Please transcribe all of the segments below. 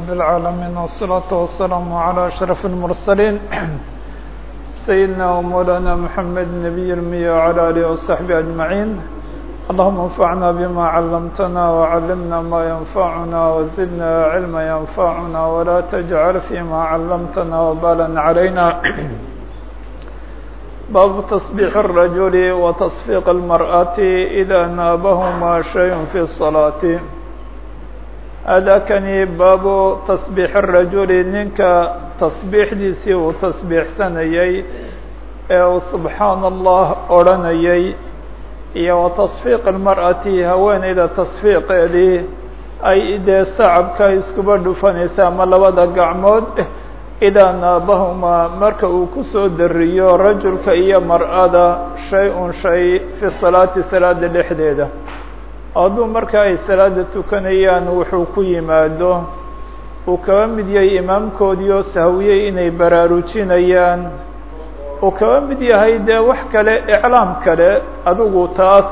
رب العالمين والصلاة والسلام على أشرف المرسلين سيدنا ومولانا محمد النبي المية وعلى آله وصحبه أجمعين اللهم انفعنا بما علمتنا وعلمنا ما ينفعنا وزدنا علما ينفعنا ولا تجعل فيما علمتنا وبالا علينا باب تصبيح الرجل وتصفيق المرأة إذا نابهما شيء في الصلاة adakani baabu tasbiix rajuli ninka tasbiixdiisii uu tasbiixsanayay ee uu subxaana allah odhanayey iyo wa tasfiiq almar'ati haweeneyda tasfiiqeedii ay dee sacabka iskuba dhufanaysa ama labada gacmood idaa naabahumaa marka uu ku soo dariyo rajulka iyo mar'ada shay un shay fi salaati salaada dhexdeeda hadduu marka ay salaada tukanayaan wuxuu ku yimaado uu kaba mid yahay imaamkoodii oo sahwiyey inay baraarujinayaan. Uu kaba mid yahay dee wax kale iclaam kale adigu taas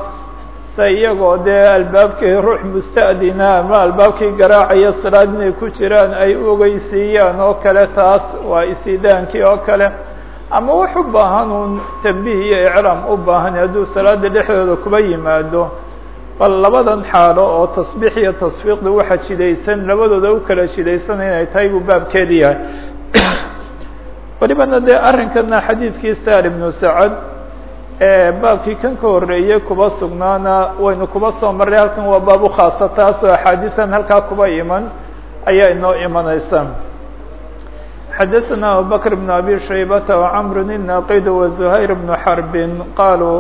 se iyagoo dee albaabkii ruux musta'dina ama albaabkii garaacaya salaad inay ku jiraan ay u ogeysiiyaan oo kale taas waa isidaankii oo kale. Ama wax u baahan uun tambiih iyo iclaam u baahan hadduu salaada dhexdooda kuba yimaado bal labadan xaalo oo tasbiix iyo tasfiiqda waxa jidaysan labadooda u kala jidaysan inay tahay buu baabkeedi yahay welibana dee arrinkana xadiidkii saar ibnu sacad ee baabkii kan ka horreeyey kuba sugnaana waynu kuba soo marray halkan waa baab u khaasa taasoo axaadiisan halkaa kuba iman ayaa inoo imanaysa xadaثna abubakr bn abi shaybata وcmr الnaqid وزuhayr bn xarb qaluu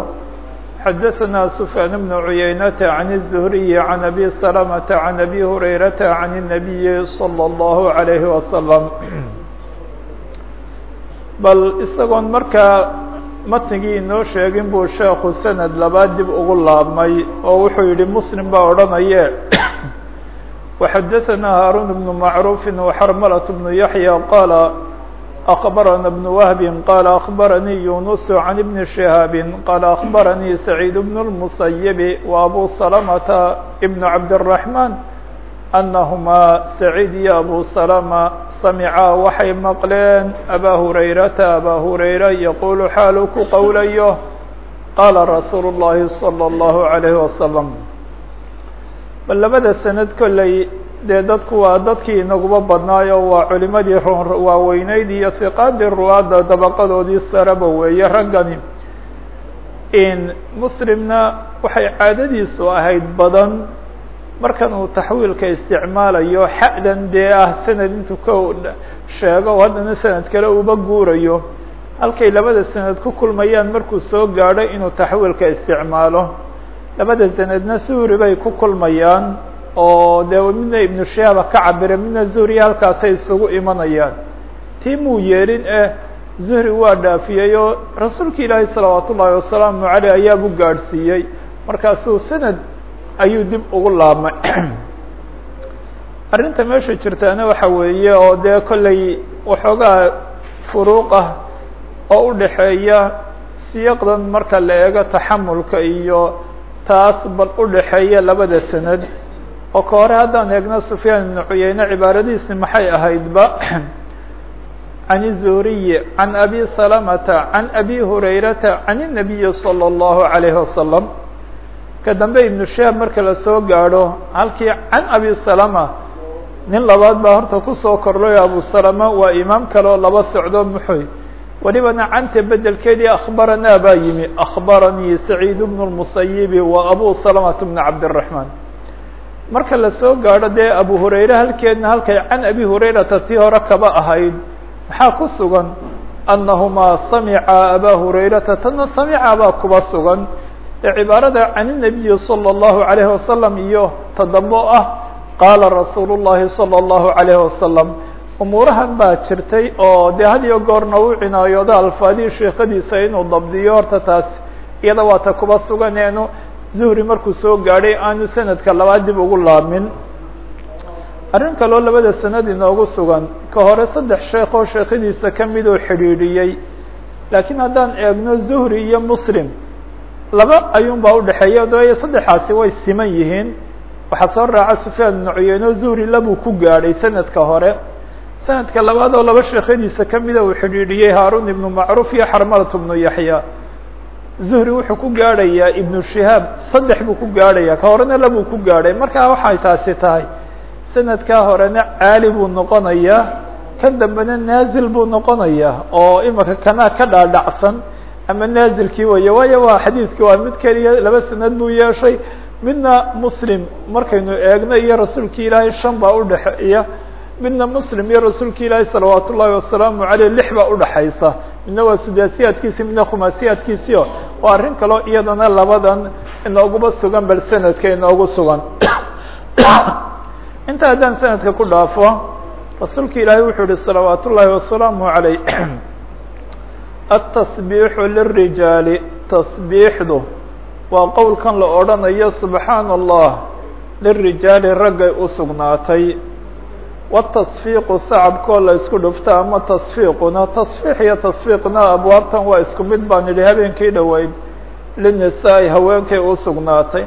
xadaثna سfyaan بن عuyaynة عن الزهriي عن أbي سلمة عن أbي هurayرaةa عن النaبiي صلى الlه عليه وsلم bal isagoon markaa matnigii inoo sheegin buu sheekhu sanad labaad dib ugu laabmay oo wuxuu yihi mslim baa odhanaye وxadaثna hاrون بن معروف وxrmلة بن يحيى qال أخبرنا بن وهب قال أخبرني يونس عن ابن شهاب قال أخبرني سعيد بن المسيب وأبو سلمة ابن عبد الرحمن أنهما سعيد يا أبو سلمة سمعا waxay مقلeen أbا هريرة أbا هريرة يقول xاalku qowlayo qاla رsuuل اللhi صلى الله عليه وسلم bal labada سند kolley dee dadku waa dadkii inaguba badnaayo waa culimadii waaweyneyd iyo hiqaadii ruwaadda dabaqadoodii saraba weeye. Raggani muslimna waxay caadadiisu ahayd badan. Markan uu taxwiilka isticmaalayo xa'dan dee ah sanad intuu ka sheego haddana sanad kale uba guurayo. Halkay labada sanad ku kulmayaan markuu soo gaadho inuu taxwiilka isticmaalo. Labada sanadna suuri bay ku kulmayaan oo dee midna ibnu shihaaba ka cabira midna zuhriya halkaasay isugu imanayaan. Tii muu yeelin eh zuhri waa dhaafiyey oo rasuulka ilaahi salawaat ullaahi wasalaamu caleyh ayaabuu gaadhsiiyey. Markaasuu sanad ayuu dib ugu laabmay. Arrinta meesha jirtaana waxa weeye oo dee kollay waxoogaa furuuq ah oo u dhaxeeya siyaqdan marka la eego taxamulka iyo taas bal u dhaxeeya labada sanad oo ka hore haddaan eegno sufyaan ibnu cuyeyne cibaaradiisi maxay ahaydba can الzuhriyi can abi salamata can abi hurayrata can الnabiyi salى اllahu عalayhi wasalam ka dambe ibnu shaab marka lasoo gaadho halkii can abi salama nin labaad baa horta kusoo korlay abu salama waa imaam kale oo laba socdo muxoy welibana canta bedelkeedii akhbaranaa baa yimi akhbaranii saciid bnu اlmusayibi wa abu salamata bn cabdالraحman marka lasoo gaadho dee abu hurayre halkeedna halkay can abi hurayrata tii hore kaba ahayd maxaa ku sugan annahumaa samica abaa hurayrata tana samica baa kuba sugan ee cibaarada can الnabiyi salى الlahu عalayhi wasalam iyo tadabo ah qaala rasuulu الlahi salى الlahu عalayhi wasalam umuurahan baa jirtay oo dee had iyo goorna u cinaayooda alfaadii sheekadiisa inuu dabdiyo horta taas iyada waa ta kuba sugan eenu zuhri markuu soo gaadhay aanu sanadka labaad dib ugu laabmin arrin kaloo labada sanad inoogu sugan ka hore saddex sheekh oo sheekhadiisa ka mid oo xidhiidhiyey laakiin haddaan eegno zuhri iyo muslim laba ayuun baa udhexeeya dooyo saddexaasi way siman yihiin. Waxaa soo raaca sufyaan ibnu cuyeyno zuhri labuu ku gaadhay sanadka hore. Sanadka labaad oo laba sheekhadiisa kamida uu xidhiidhiyey haarun ibnu macruuf iyo xarmalat ibnu yaxya zuhri wuxuu ku gaadhayaa ibnu shihaab saddex buu ku gaadhayaa ka horena labuu ku gaadhay. Markaa waxay taasi tahay sanadkaa horena caali buu noqonayaa kan dambena naazil buu noqonayaa oo imika kanaa ka dhaadhacsan ama naazilkii weye waayo waa xadiidki waa mid keliya laba sanad buu yeeshay. Midna muslim markaynu eegno iyo rasuulki ilaahay shan baa udhexeeya midna muslim iyo rasuulka ilaahay salawaat ullaahi wasalaamu aleyh lix baa udhaxaysa midna waa sudaasiyaadkiisi midna khumaasiyaadkiisio waa arrin kaloo iyadana labadan inooguba sugan bal sanadka inoogu sugan. Inta haddaan sanadka ku dhaafo rasuulka ilaahay wuxuu yihi salawaat ullaahi wasalaamu aleyh atasbiixu lirijaali tasbiixdu waa qowlkan la odhanayo subxaana allah lirijaali raggay u sugnaatay watasfiiqu sacabkoo la isku dhufto ama tasfiiquna tasfiix iyo tasfiiqna abwaabtan waa isku mid baan idhi habeenkii dhoweyd linisaa-i haweenkay u sugnaatay.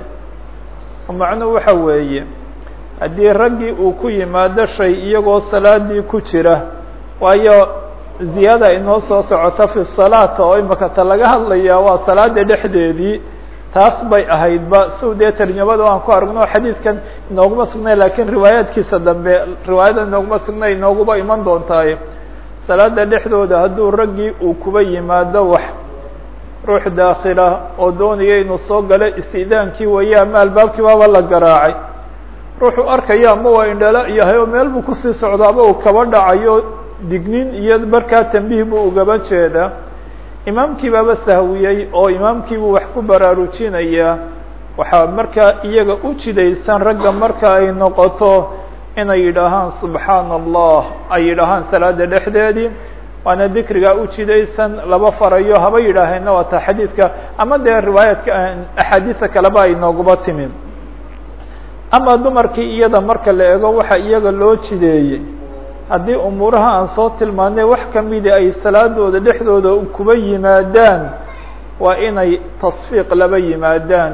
Macnuhu waxa weeye haddii raggii uu ku yimaado shay iyagoo salaadii ku jira waayo ziyaada inoo soo socota fi salaata oo imika ta laga hadlayaa waa salaada dhexdeedii taas bay ahaydba siu dee tarjamada aan ku aragno xadiidkan inooguma sugnay lakiin riwaayaadkiisa dambe riwaayada inooguma sugnay inooguba iman doontaaye salaada dhexdooda hadduu raggii uu kuba yimaado wax ruux daakila oo doonaya inuu soo galo istidaankii weeye ama albaabkii baaba la garaacay. Ruuxuu arkaya ama waa indhala yahay oo meel buu ku sii socdaaba uu kaba dhacayo dignin iyo markaa tambiih buu ugaba jeedaa imaamkii baaba sahwiyey oo imaamkiibuu wax ku baraarujinayaa waxaa markaa iyaga u jidaysan ragga marka ay noqoto inay yidhaahaan subxaana allah ay yidhaahaan salaada dhexdeedii waana dikrigaa u jidaysan laba farayo haba yidhaaheenna waa taa xadiidka ama dee riwaayaadka axaadiisa kaleba ay nooguba timi ama dumarkii iyada marka la eego waxa iyaga loo jideeyey haddii umuuraha aan soo tilmaanay wax kamida ay salaadooda dhexdooda kuba yimaadaan waa inay tasfiiq laba yimaadaan.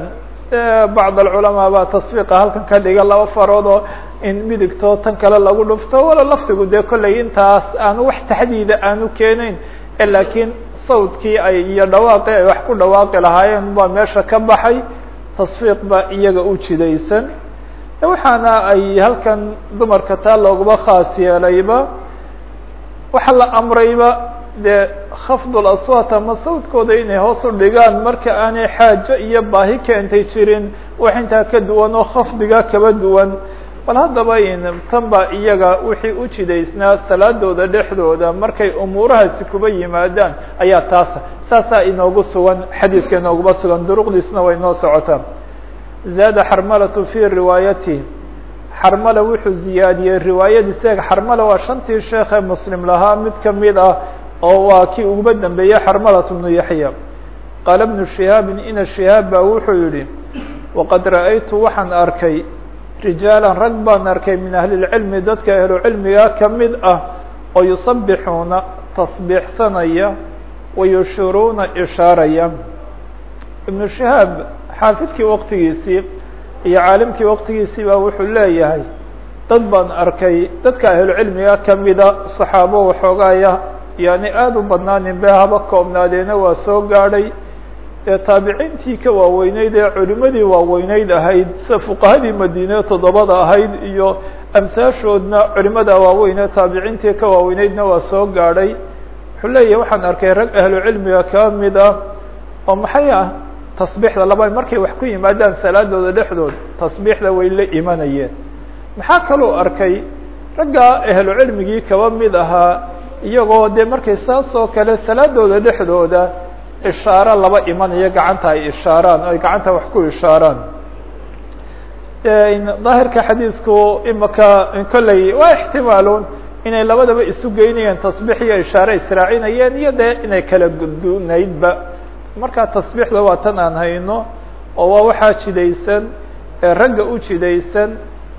Bacd alculamaa baa tasfiiqa halkan ka dhiga laba farood oo in midigtoo tan kale lagu dhufto wala lafdigu dee kollay intaas aanu wax taxdiida aanu keenayn. Laakiin sawdkii ay iyo dhawaaqii ay wax ku dhawaaqi lahaayeen baa meesha ka baxay tasfiiq baa iyaga u jidaysan waxaana ay halkan dumarka taa loogaba khaas yeelayba waxaa la amrayba dee khafdul aswaat ama sawdkooda inay hoos u dhigaan marka aanay xaajo iyo baahi keentay jirin wax intaa ka duwan oo khafdiga kaba duwan. Bal haddaba tan baa iyaga wixii u jidaysnaa salaadooda dhexdooda markay umuurahaasi kuba yimaadaan ayaa taasa. Saasaa inoogu sugan xadiidka inooguma sugan duruqdiisna way noo socotaa zaada xarmalatu fii riwaayatihi xarmala wuxuu ziyaadiyey riwaayadiisa xarmala waa shantii sheekhe muslim lahaa. Mid ka mid ah oo waa kii uguba dambeeyey xarmalat bnu yaxya qaala bnu shihaabin ina shihaab baa wuxuu yihi waqad ra'aytu waxaan arkay rijaalan rag baan arkay min ahli lcilmi dadka ahlucilmiga ka mid ah oo yusabixuuna tasbiixsanaya wayushiruuna ishaaraya. Ibnu shihaab xaafidkii waktigiisii iyo caalimkii waktigiisii baa wuxuu leeyahay dad baan arkay dadka ahlucilmiga kamida saxaabo waxoogaaya yani aada u badnaanin be haba koobnaadeena waa soo gaadhay ee taabiciintii ka waaweyneyd ee culimadii waaweyneyd ahayd sida fuqahadii madiine toddobada ahayd iyo amsaashoodna culimada waaweyn taabiciintii ka waaweyneydna waa soo gaadhay. Wuxuu leeyahay waxaan arkay rag ahlucilmiga ka mid ah oo maxay ah tasbiixda laba markay wax ku yimaadaan salaadooda dhexdood tasbiixda way la imanayeen. Maxaa kaloo arkay ragga ahlu cilmigii kaba mid ahaa iyagoo dee markay saas oo kale salaadooda dhexdooda ishaaro laba imanayo gacanta ay ishaaraan ay gacanta wax ku ishaaraan. Daahirka xadiidku imaka kolley waa ixtimaalun inay labadaba isu geynayeen tasbiix iyo ishaare israacinayeen iyo dee inay kala gudunaydba markaa tasbiixda waa tan aan hayno oo waa waxaa jidaysan ee ragga u jidaysan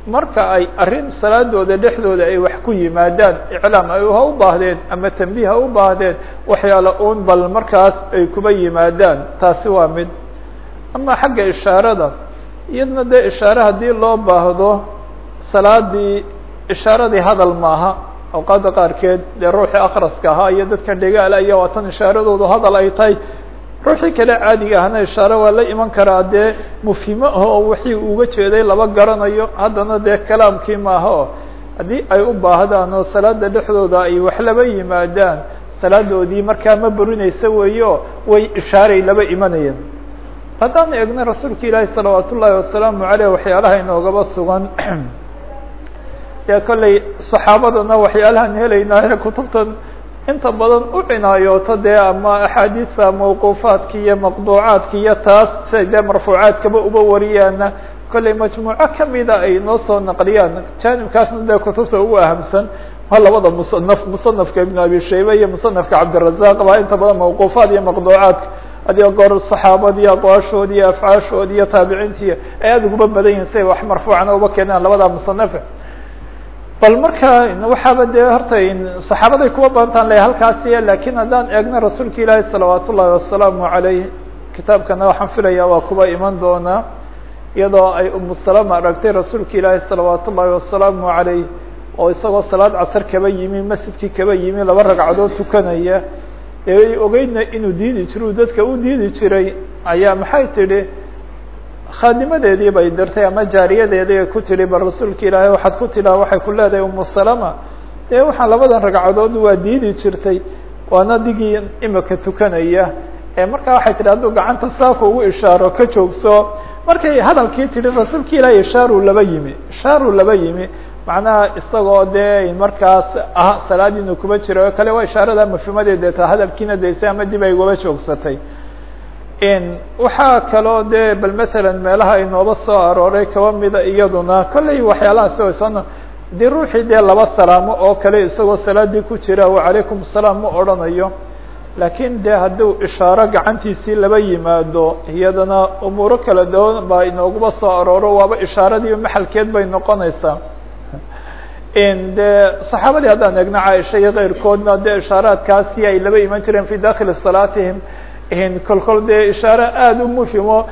marka ay arrin salaadooda dhexdooda ay wax ku yimaadaan iclaam ay ha u baahdeen ama tambiih ha u baahdeen waxyaala un bal markaas ay kuba yimaadaan. Taasi waa mid. Ama xagga ishaarada iyadna dee ishaare haddii loo baahdo salaadii ishaaradii hadal maaha awqaadda qaarkeed dee ruuxii akraska ahaa iyo dadka dhegaala iyo waa tan ishaaradoodu hadal ay tahay ruuxii kale caadiga ahna ishaare waa la iman karaa dee mufhimo ah oo wixii uga jeeday laba garanayo. Haddana dee kalaamkii maaha oo haddii ay u baahdaan oo salaada dhexdooda ay wax laba yimaadaan salaadoodii markaa ma burinaysa weeyo way ishaaray laba imanayeen. Haddaan eegna rasuulka ilaahi salawaat ullaahi wasalaamu aleyh waxyaalaha inoogaba sugan. Dee kolley saxaabadana waxyaalahaan helaynaa kutubtan inta badan u cinaayoota dee ama axaadiisa mawquufaadki iyo maqduucaadki iyo taas siay marfuucaadkaba uba wariyaana kolley majmuuco kamida ay noo soo naqliyaan. Jaanibkaasna dee kutubta ugu ahamsan waa labada musanaf musanafka ibn abi shayba iyo musanafka cabdirazaq baa inta badan mawquufaad iyo maqduucaadka adigo goor aqwaashoodi iyo afcaashoodi iyo taabiciintii ay aada uguba badan yihiin si ay wax marfuucana uba keenaan labada musanafe bal marka waxaaba dee horta saxaabaday kuwa badantaan le halkaasi laakiin haddaan eegno rasuulka ilaahi salawaat ullahi wasalaamu aleyh kitaabkana waxaan filaya waa kuba iman doonaa iyadoo ay umu salama aragtay rasuulka ilaahi salawaat ullahi wasalaamu aleyh oo isagoo salaad casar kaba yimi masjidkii kaba yimi laba ragcadood tukanaya ee ogeydna inuu diidi jiro dadka u diidi jiray ayaa maxay tidhi khaadimadeedii bay dirtay ama jaariyadeedii ku tidhi bal rasuulka ilaahay waxaad ku tidhaha waxay ku leedahay umu salama. Dee waxaan labadan ragcadood waa diidi jirtay waana digii imika tukanaya. Markaa waxay tidhi hadduu gacanta saaka ugu ishaaro ka joogso. Markay hadalkii tidhi rasuulka ilaahay ishaaruu laba yimi ishaaruu laba yimi. Macnaha isagoo dee markaas ah salaadiinu kuba jira oo kale waa ishaarada mafhuumadeed deeta hadalkiina daysay ama dib ay ugaba joogsatay waxaa kaloo dee bal matalan meelaha inooba soo arooray kaba mida iyaduna kolley waxyaalahaasi way soo haddii ruuxii dee laba salaamo oo kale isagoo salaadii ku jira wacalaykum asalaam ma odhanayo. Laakiin dee hadduu ishaaro gacantiisii laba yimaado iyadana umuuro kala duwan baa inooguba soo arooro waaba ishaaradii maxalkeed bay noqonaysaa. Dee saxaabadii haddaan eegno caaisha iyo keyrkoodna dee ishaaraadkaasi ay laba iman jireen fi dakili salaatihim kol kol dee ishaare aada u muhimo.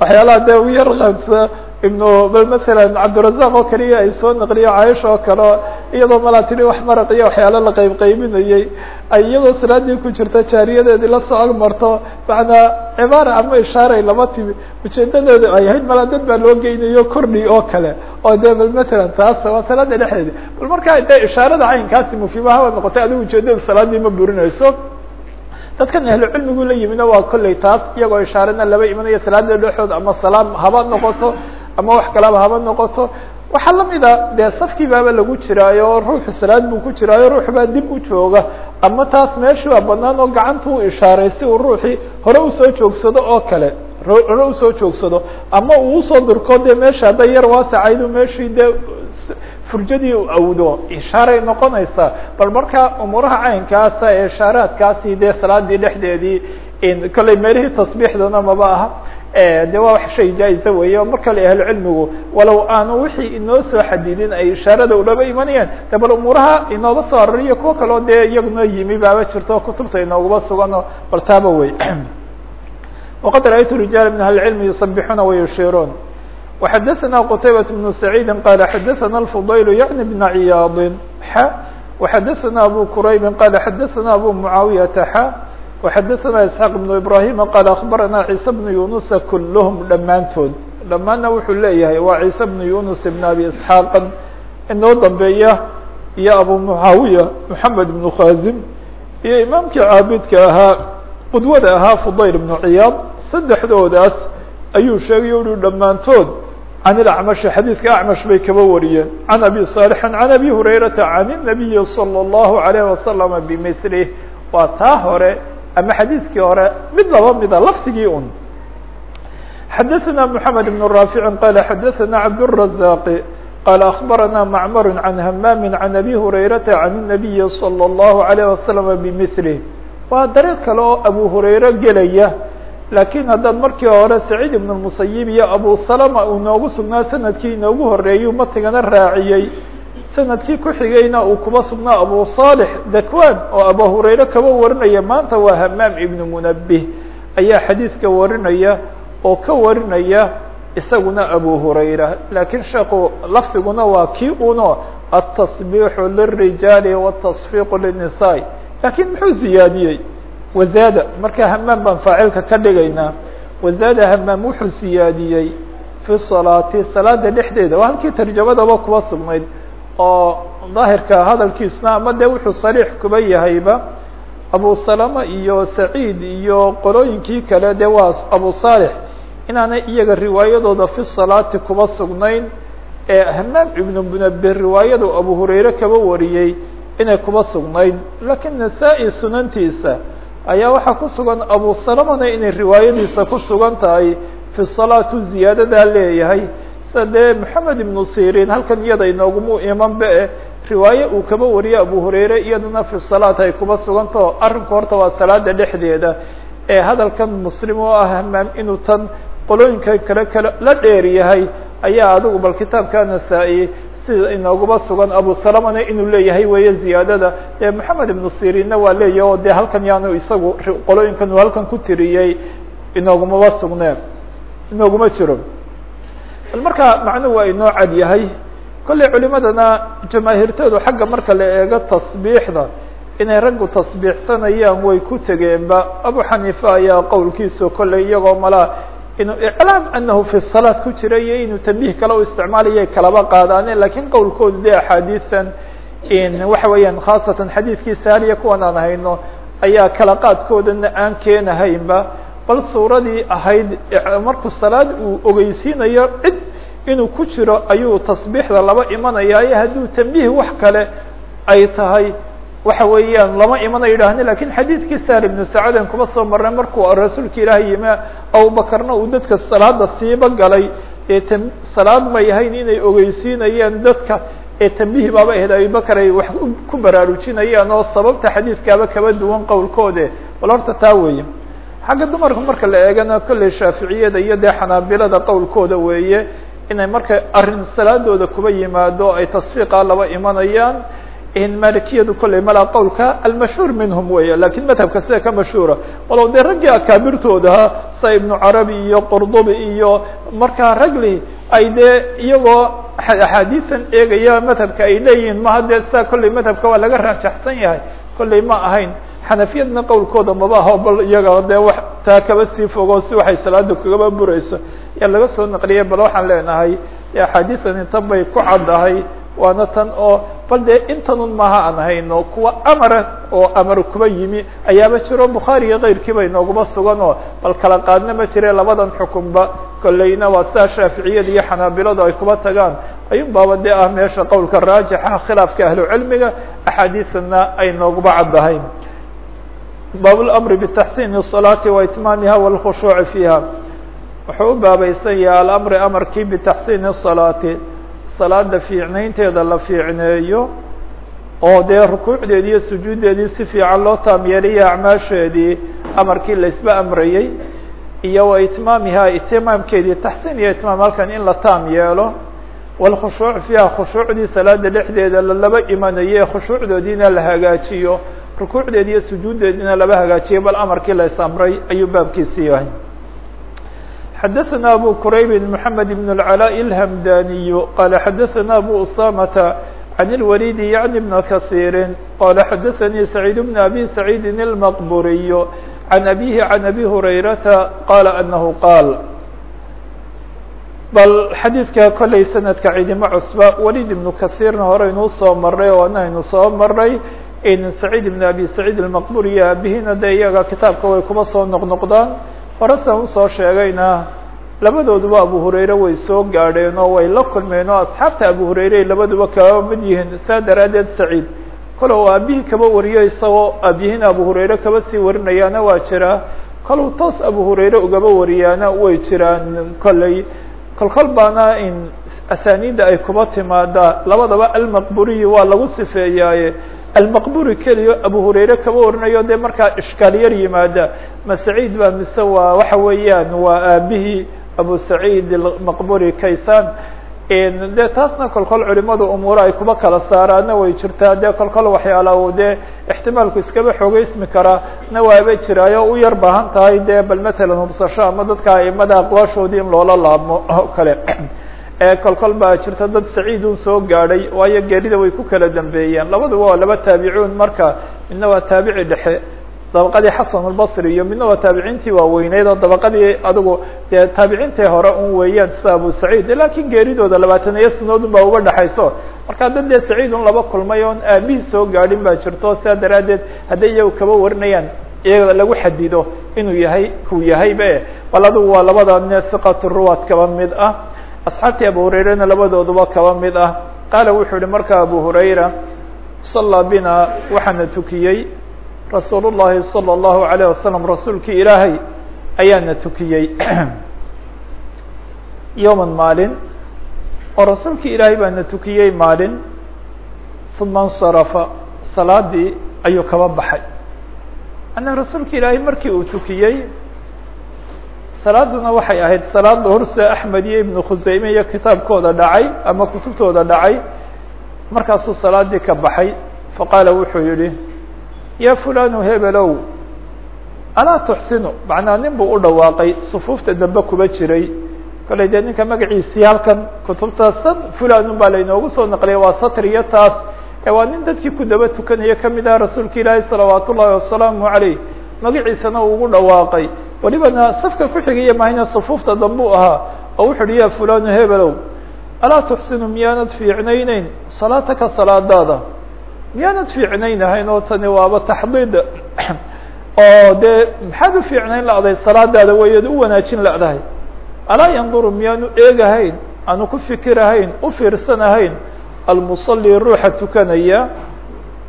Waxyaalaha dee u yar qaadsa ibnu bal masalan cabdirazaq oo kaliya ay soo naqliyo caaisha oo kale iyadoo malaa tidhi wax maraq iyo waxyaalo la qayb qaybinayey ay iyadoo salaadii ku jirta jaariyadeedii la soo agmarto macnaa cibaara ama ishaaray laba timi. Ujeedadeedu ay ahayd malaa dad baa loo geynayo kordhi oo kale oo dee bal matalan taas waa salaada dhexdeedi bal markaa dee ishaarada caynkaasi mufimaha waa noqotay adigu ujeedada salaadii ma burinayso dadkan ahlu cilmigu la yimidna waa kolley taas iyagoo ishaarana laba imanayo salaada dhexood ama salaam haba noqoto ama wax kalaba haba noqoto. Waxaa lamida dee safkii baaba lagu jiraayo ruuxu salaad buu ku jiraayo ruux baa dib u jooga. Ama taas meeshii waa banaan oo gacanta u ishaaray si uu ruuxii hore u soo joogsado oo kale hore u soo joogsado. Ama uu u soo durko dee meesha hadday yar waasacaydu meeshii dee furjadii awdo ishaaray noqonaysaa bal markaa umuuraha caynkaasa ee ishaaraadkaasi dee salaadii dhexdeedii kolley meelihii tasbiixdana maba aha de waa wax shay jaa-isa weeye. Mar kale ahlu cilmigu walow aanu wixii inoo soo xadidin ay ishaarada ulaba imanayaan de bal umuuraha inooga soo aroriyo kuwo kaloo dee iyaguna yimi baaba jirto kutubta inooguba sugano. Bal taaba wey وqad raأytu rijaala min ahli cilmi yusabixuuna wayushiruun وxadثna qتaybaة بن سacيidi qala xadثna الفضayl yعni بn ciyaadi x وxadثna abu quraybi qala xadثna abu muعaawiyaةa x وxadثna isحاq بن ibrahima qal aخbarana ciise بن yunusa kulhm dhammaantood dhammaanna wuxuu leeyahay waa ciise بن yunus بn abi isحaaqan inoo dambeeya iyo abu muعaawiya mحamed بن khazim iyo imaamkii caabidka ahaa qudwada ahaa fudayl بن ciyaad saddexdoodaas ayuu sheegay uhi dhammaantood can ilacmashi xadiidka acmash bay kaba wariyeen can abi saalixin can abi hurayrata can الnabiyi salى اllahu عalayh wasalama bimilih waa taa hore ama xadiidkii hore mid laba mida lafdigii un xadaثna mحamed بن raafici qala xadaثna cabdالrazaq qala aخbarana macmar can hamaami can abi hurayrata can الnabiyi salى اllahu عalayh wasalama bimilih waa dariiq kale oo abu hurayre gelaya laakiin haddaad markii hore saciid ibn musayib iyo abu salama uu noogu sugnaa sannadkii inoogu horeeyuu matigana raaciyey. Sanadkii ku xigayna uu kuba sugnaa abu saalix dakwan oo abu hurayre kaba warinaya maanta waa hamaam ibnu munabih ayaa xadiidka warinaya oo ka warinaya isaguna abu hurayra. Laakiin sheekhu lafdiguna waa kii uno atasbiixu lirijaali watasfiiqu linisaa lakiin muxuu ziyaadiyey? Wazaada. Marka hamaam baan faacilka ka dhigaynaa. Wazaada hamaam wuxuu siyaadiyey fi salaati salaada dhexdeeda. Waa halkii tarjamadaba kuba sugnayd oo daahirka hadalkiisna ama dee wuxuu sariix kuba yahayba. Abu salama iyo saciid iyo qolooyinkii kale dee waa abu saalix. Inaanay iyaga riwaayadooda fi salaati kuba sugnayn ee hamaam ibnu munabir riwaayadu abu hurayre kaba wariyey inay kuba sugnayd lakiin nasaa-i sunantiisa ayaa waxaa ku sugan abu salamana inay riwaayadiisa ku sugan tahay fi salaatu ziyaadadaa leeyahay. Sida dee moxamed ibnu sirin halkan iyada inoogumu iman be riwaaye uu kaba wariyo abu hurayre iyaduna fi salaat ay kuba sugantao arrinku horta waa salaada dhexdeeda. Ee hadalkan muslim oo ah hamaam inuu tan qolooyinka kale kale la dheer yahay ayaa adigu bal kitaabka nasaa-i sida inooguba sugan abu salamana inuu leeyahay weeye ziyaadada. Ee moxamed ibnu sirinna waa leeyahy oo dee halkan yaanu isagu qolooyinkan halkan ku tiriyey inoogumaba sugneen inooguma jiro. Bal marka macnuhu waa inoo cad yahay. Kollay culimadana jamaahiirtoodu xagga marka la eego tasbiixda inay raggu tasbiixsanayaan way ku tegeenba. Abu xaniifa ayaa qowlkiisu kollay iyagoo malaa inuu iclaam anahu fi salaat ku jira iyo inuu tambiih kale u isticmaalayay kalaba qaadaane lakiin qowlkoodu dee axaadiisan waxa weeyaan khaasatan xadiidkii saaliya kuwan aan hayno ayaa kala qaadkoodana aan keenahaynba. Bal suuradii ahayd markuu salaad uu ogeysiinayo cid inuu ku jiro ayuu tasbiixda laba imanayaayo hadduu tambiih wax kale ay tahay waxa weeyaan lama imana yidhaahni laakiin xadiidkii sahl ibnu sacaden kuma soo marnay markuu rasuulka ilaahay yimi abubakarna uu dadka salaada siiba galay ee salaad may ahayn inay ogeysiinayeen dadka ee tambihi baaba ahayd abubakar ay wax ku baraarujinayaan oo sababta xadiidkaaba kaba duwan qowlkoode bal horta taa weeye. Xagga dumarka marka la eegana kolley shaaficiyada iyo dee xanaabilada qowlkooda weeye inay markay arrin salaadooda kuba yimaado ay tasfiiqa laba imanayaan malikiyadu kolley malaa qowlka almashhuur minhum weya laakiin madhabka sida ka mashhuura walow dee raggii akaabirtoodaha sa ibnu carabi iyo qurdubi iyo markaa ragli ay dee iyagoo axaadiisan eegaya madhabka ay leeyihiin maha dee saa kolley madhabka waa laga raajaxsan yahay kolley ma ahayn xanafiyadna qowlkooda maba aho bal iyaga dee wax taa kaba sii fogo si waxay salaada kagaba burayso yaa laga soo naqliyay bal waxaan leenahay axaadiisan intan bay ku caddahay waana tan oo bal dee intanun maaha aan hayno kuwa amara oo amar kuba yimi ayaaba jiro bukhaari iyo keyrkiiba inooguma sugan oo bal kala qaadna ma jire labadan xukunba kolleyna waa sidaa shaaficiyada iyo xanaabiladu ay kuba tagaan ayun baaba dee ah meesha qowlka raajixa khilaafka ahlu cilmiga axaadiisana ay nooguba caddahay baab lamri bitaxsiini الصalaati wa itmaamiha wاlkhushuuci fiiha wuxuu u baabaysan yahay alamri amarkii bitaxsiini الصalaati salaada fiicnaynteeda la fiicneeyo oo dee rukuucdeedi iyo sujuuddeedii si fiican loo taam yeeliyo acmaasheedii amarkii laysba amrayey iyo wa itmaamiha itimaamkeedii taxsiin iyo itmaam halkan in la taam yeelo wاlkhushuuc fiiha khushuucdii salaada dhexdeeda lalaba imanaye khushuucdoodiina la hagaajiyo rukuucdeedi iyo sujuuddeediina laba hagaajiyo bal amarkii amray ayuu baabkiisi yahay xdثna أbو qrayb محamed بن العلاء الhمdاني qال xdثna أbو أسامة عن الوليد يعني بن كثير qال xdثnي سعيد بن أbي سعيد المqبuري عن أbيه عن أbي هريرة qال أنه qاal bal xadيidka koley snadka cidima cusba وليد بن كثيرna horeynuu soo maray oo anaynu soo maray سعيد بن أbي سعيد المqبuري abihina de iyaga kitaabka way kuba soo noqnoqdaan horesan u soo sheegayna labadooduba abu hurayre way soo gaadheen oo way la kulmeen oo asxaabta abu hurayre labaduba kaba mid yihiin saa daraaddeed saciid. Kalow aabihii kaba wariyo isagoo aabihiina abu hurayre kaba sii warinayaana waa jiraa kalow toos abu hurayre ugaba wariyaana way jiraan. Kolley kolkol baana in asaaniidda ay kuba timaada labadaba almaqburiyi waa lagu sifeeyaaye almaqburi keliyo abu hurayre kaba warinayo dee markaa ishkaal yar yimaada ma saciid ba mise waa waxa weeyaan waa aabihii abu saciid almaqburi kaysan de taasna kolkol culimadu umuura ay kuba kala saaraana way jirtaa dee kolkol waxyaala dee ixtimaalku iskaba xoogeysmi karaa na waaba jiraayo u yar baahan tahay dee bal matalan hubsasho ama dadka aimada aqwaashoodii in loola laabmo o kale kolkol baa jirta dad saciid un soo gaadhay waayo geerida way ku kala dambeeyeen. Labaduba waa laba taabicuun marka midna waa taabici dhexe dabaqadii xasan albasri iyo midna waa taabiciintii waaweyneyd oo dabaqadii adigu dee taabiciintii hore un weeyaan sida abu saciid. Lakin geeridooda labaataniyo sanadoodun baa uga dhexayso marka dad dee saciid un laba kulmay oon aabihii soo gaadhin baa jirto sidaa daraaddeed hadday iyagu kaba warinayaan iyaga lagu xadido inuu yahay kuu yahaybe bal adigu waa labada ne ruwaad kaba mid ah asxaabtii abu hurayrena labadooduba kaba mid ah qaala wuxuu yihi marka abu hurayra sallaa bina waxaana tukiyey rasuul الlahi salى الlahu عalيه wasalam rasuulkii ilaahay ayaana tukiyey yowma maalin oo rasuulkii ilaahay baana tukiyey maalin uma اnsarafa salaadii ayuu kaba baxay ana rasuulka ilaahay markii uu tukiyey salaaduna waxay ahayd salaad horsa axmed iyo ibnu khuseyme iyo kitaabkooda dhacay ama kutubtooda dhacay. Markaasuu salaadii ka baxay faqaala wuxuu yihi ya fulanu hebelow alaa tuxsinu? Macnaa nin buu u dhawaaqay sufuufta dambe kuba jiray. Kollay dee ninka magaciisii halkan kutubta san fulanun baa lainoogu soo naqliyay waa satriyo taas. Ee waa nin dadkii ku daba tukanaya ka mid ah rasuulka ilaahi salawaat ullahi wasalaamu calayh. Magaciisana uu ugu dhawaaqay welibana safka ku xigaya mahayna sufuufta dambu ahaa oo wuxu uhi ya fulanu hebelow alaa tuxsinu miyaanad fiicnayneyn salaataka salaadaada. Miyaanad fiicnaynahayn oo tani waaba taxdiid oo dee maxaad u fiicnayn la'day salaadaada wayaad u wanaajin la'dahay. Alaa yanduru miyaanu eegahayn aanu ku fikirahayn u fiirsanahayn almusalli ruuxa tukanaya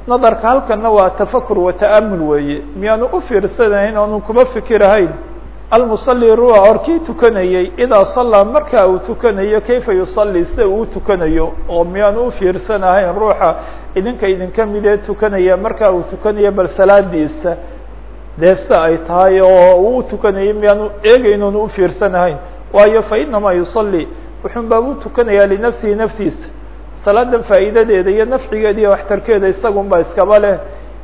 nadarka halkana waa tafakur wa ta'amul weeye. Miyaanu u fiirsanahayn aanu kuma fikirahayn almusalli ruuxa horkii tukanayey idaa sallaa markaa uu tukanayo kayfa yusalli? Sida uu tukanayo. Oo miyaanu u fiirsanahayn ruuxa idinka idinka midee tukanaya markaa uu tukanayo bal salaadiisa. Dee ay tahay oo uu tukanayo miyaanu eegeyn u fiirsanahayn waayo fa inamaa yusalli. Wuxun baa u tukanayaa linafsihi naftiisa salaadan faa'iidadeeda iyo nafcigeeda iyo waxtarkeeda isagun baa iskaba leh.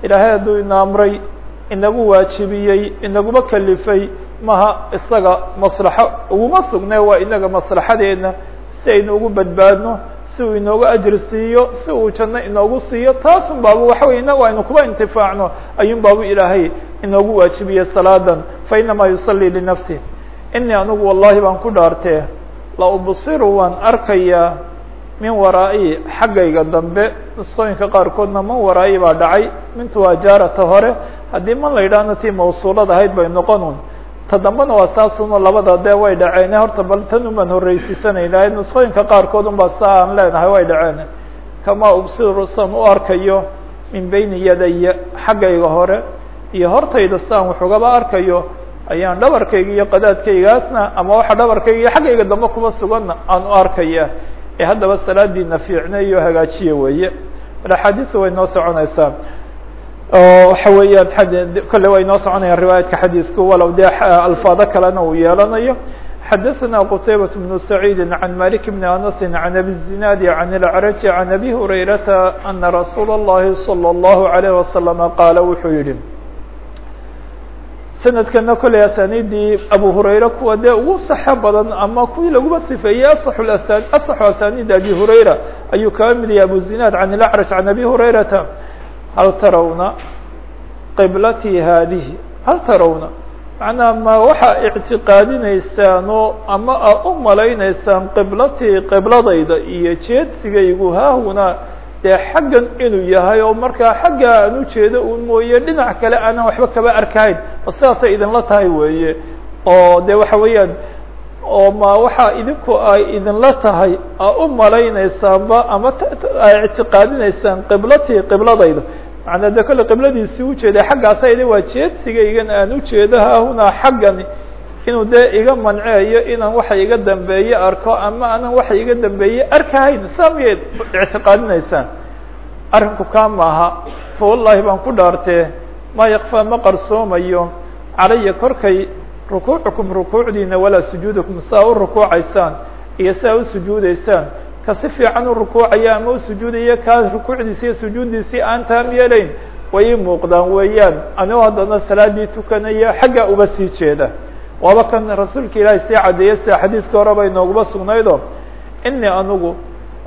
Ilaahay hadduu ina amray inagu waajibiyey inaguma kalifay maha isaga maslaxo uguma sugne waa inaga maslaxadeena si aynu ugu badbaadno si uu inooga ajri siiyo si uu janno inoogu siiyo taasun baabu waxa wey inagu aynu kuba intifaacno ayuun baabu ilaahay inoogu waajibiyey salaadan fa inamaa yusalli linafsih inii anigu wallahi baan ku dhaartee la ubsiru waan arkayaa min waraa'i xaggayga dambe nusqooyinka qaarkoodna man waraa'i baa dhacay. Mintu waa jaarata hore. Haddii man la yidhaahna tii mawsuulad ahayd bay noqonun ta dambena waa saasuno labada dee way dhaceen. Horta bal tan umaan horreysiisanayna nusqooyinka qaarkood unbaa saa aan leenahay way dhaceen. Kamaa ubsiru u arkayo min beyni yadaya xaggayga hore. Iyo hortayda saan wax ugaba arkayo ayaan dhabarkayga iyo qadaadkaygaasna ama waxa dhabarkayga iyo xaggayga dambe kuma suganna aan u arkaya ee haddaba salaadiina fiicne iyo hagaajiya weeye bal axaadiisu way noo soconaysaa oo waxa weeyaan kolle way noo soconayaan riwaayaadka xadiisku walow dee alfaado kalena uu yeelanayo xadaثna qtaybaة بن سacيidi عan malik بn aنasi عan abi الزinaadi عan الأcraj عan abi hurayrata ana rasuula الlahi salى الlahu عalيه waslama qaala wuxuu yihi sanadkana koley asaniidii abu hurayra kuwa dee ugu saxo badan ama kuwii laguba sifeeyey asaxu asaaniid abi hurayra ayuu kaga mid yahay abu zinaad can ilacraj can abi hurayrata. Hal tarawna qiblatii haadihi? Hal tarawna? Macnaa ma waxaa ictiqaadinaysaanoo ama aada u malaynaysaan qiblatii qibladayda iyo jeedsigaygu haahuna dee xaggan inuu yahay oo markaa xagga aan ujeedo un mooye dhinac kale aanan waxba kaba arkahayn oo sidaasay idinla tahay weeye? Oo de waxa weeyaan oo ma waxaa idinku ay idinla tahay aa u malaynaysaanba ama ay ictiqaadinaysaan qiblatii qibladayda. Macnaa de kolle qibladiisii ujeeday xaggaasa idin waa jeedsigaygan aan ujeedo haahuna xaggan inuu dee iga manceeyo inaan waxa iga dambeeye arko ama aanan waxa iga dambeeye arkahayn saa miyayd ictiqaadinaysaan. Arrinku kaa maaha. Fa wallahi baan ku dhaartee maa yakfaa ma qarsoomayo. Calaya korkay rukuucukum rukuucdiina walaa sujuudakum. Saa u rukuucaysaan iyo saa u sujuudaysaan. Ka si fiican u rukuucaya ama u sujuudaya kaa rukuucdiisi iyo sujuuddiisii aan taam yeelayn. Way ii muuqdaan weeyaan. Anigoo haddana salaadii tukanaya xagga uba sii jeeda waaba kan rasuulka ilaahay sii caddeeyey sida xadiidka horeba inooguma sugnaydo. Inii anigu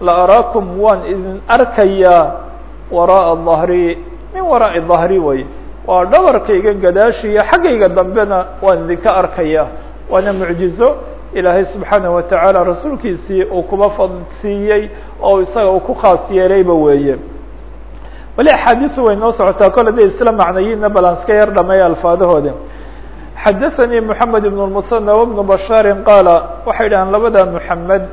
la araakum waan idin arkayaa waraa'a dahri min waraa'i dahri way. Waa dhabarkayga gadaashiiya xaggayga dambena waan idinka arkayaa waana mucjizo ilaahay subxaanaه watacaala rasuulkiisii uu kuba fadsiiyey oo isaga uu ku khaas yeelayba weeye. Wali axaadiisu way noo socotaa kole day isla macnayiinna balanska yar dhameeya alfaadahooda xadaثanii moxamed ibn musanى wbnu bashaari qaala waxay dhahaan labada moxamed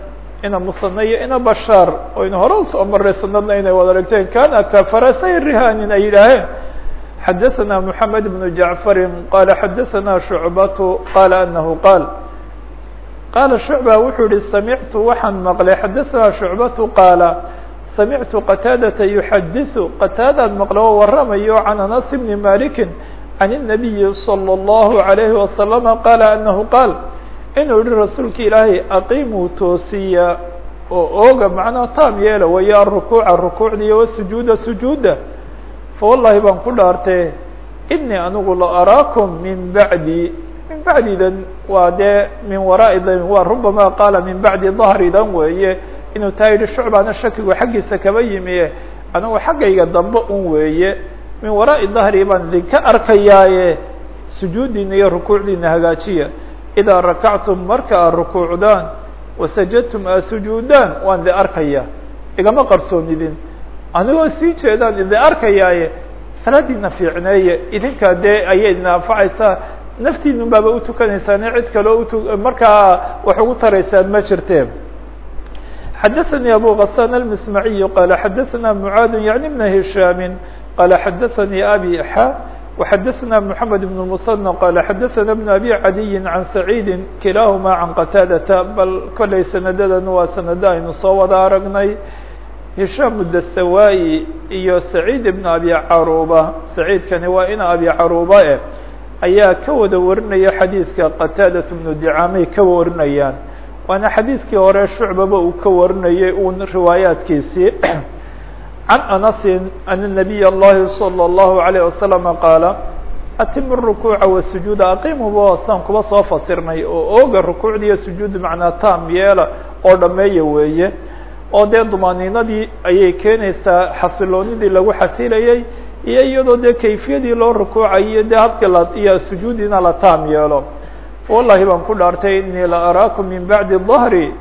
ina musane iyo ina bashaar oynu hore usoo maray sanadna inay wada dhigteen kana kafarasay rihanin ay yidhaaheen xadaثana moxamed ibnu jacfari qala xadaثana shucbatu qala anahu qaal qaala shucba wuxuu yihi samictu waxaan maqlay xadaثana shucbatu qaala samictu qataadata yuxadiثu qataadaan maqle oo waramayo can anas bni maliki can الnabiyi slى الlahu عalayhi wasalama qaala anahu qaal inuu yihi rasuulka ilaahay aqiimuu toosiya oo ooga macnaa taam yeela waya arukuuca rukuucda iyo wasujuuda sujuuda fawallahi baan ku dhaartee inii anigu la araakum min bacdi min bacdidan waa dee min waraa'i dan waa rubama qaala min bacdi dahridan weeye inuu taa yidhi shucbana shakigu xaggiisa kaba yimiye anigu xaggayga dambe un weeye min waraa'i dahri baan idinka arkayaaye sujuudiina iyo rukuucdiina hagaajiya. Idaa rakactum marka aad rukuucdaan wasajadtum aad sujuudaan waan idin arkaya. Igama qarsoonidin anigoo sii jeedaan idin arkayaaye salaadiina fiicneeye idinkaa dee ayay idin anfacaysaa. Naftiinun baaba utukanaysaan cid kaleo utu markaa wax ugu taraysaan ma jirteen xadaثnي abu غasان الmsmaعي qال xadaثna mعاad yعnي بn هiشhاm qال xadaثnي abي xا وxadaثna محamed بن المثنى qال xadaثna بن abي عadي عan سacيidi kilahma عan qتاadةa bal kolay sanadadan waa sanado aynu soo wada aragnay هiشhاm الdastawاي iyo سacيid بن abي caruba سacيidkani waa ina abي caruba e ayaa ka wada warinaya xadiidka qataadaة بن dicamay ka warinayaan waana xadiidkii hore shucbaba uu ka warinayay un riwaayaatkiisii can anasin ana nabiy اllahi salى اllahu عalيه wasalama qaala atimu rukuuca wasujuuda aqimuba wasaan kuba soo fasirnay oo ooga rukuucda iyo sujuudda macnaa taam yeela oo dhameeya weeye oo dee dumaaniinadii ayay keenaysaa xasiloonidii lagu xasilayay iyo iyadoo dee kayfiyadii loo rukuucayo dee habkii la iyo sujuudiina la taam yeelo wallahi baan ku dhaartay inii la araakum min bacdi dahri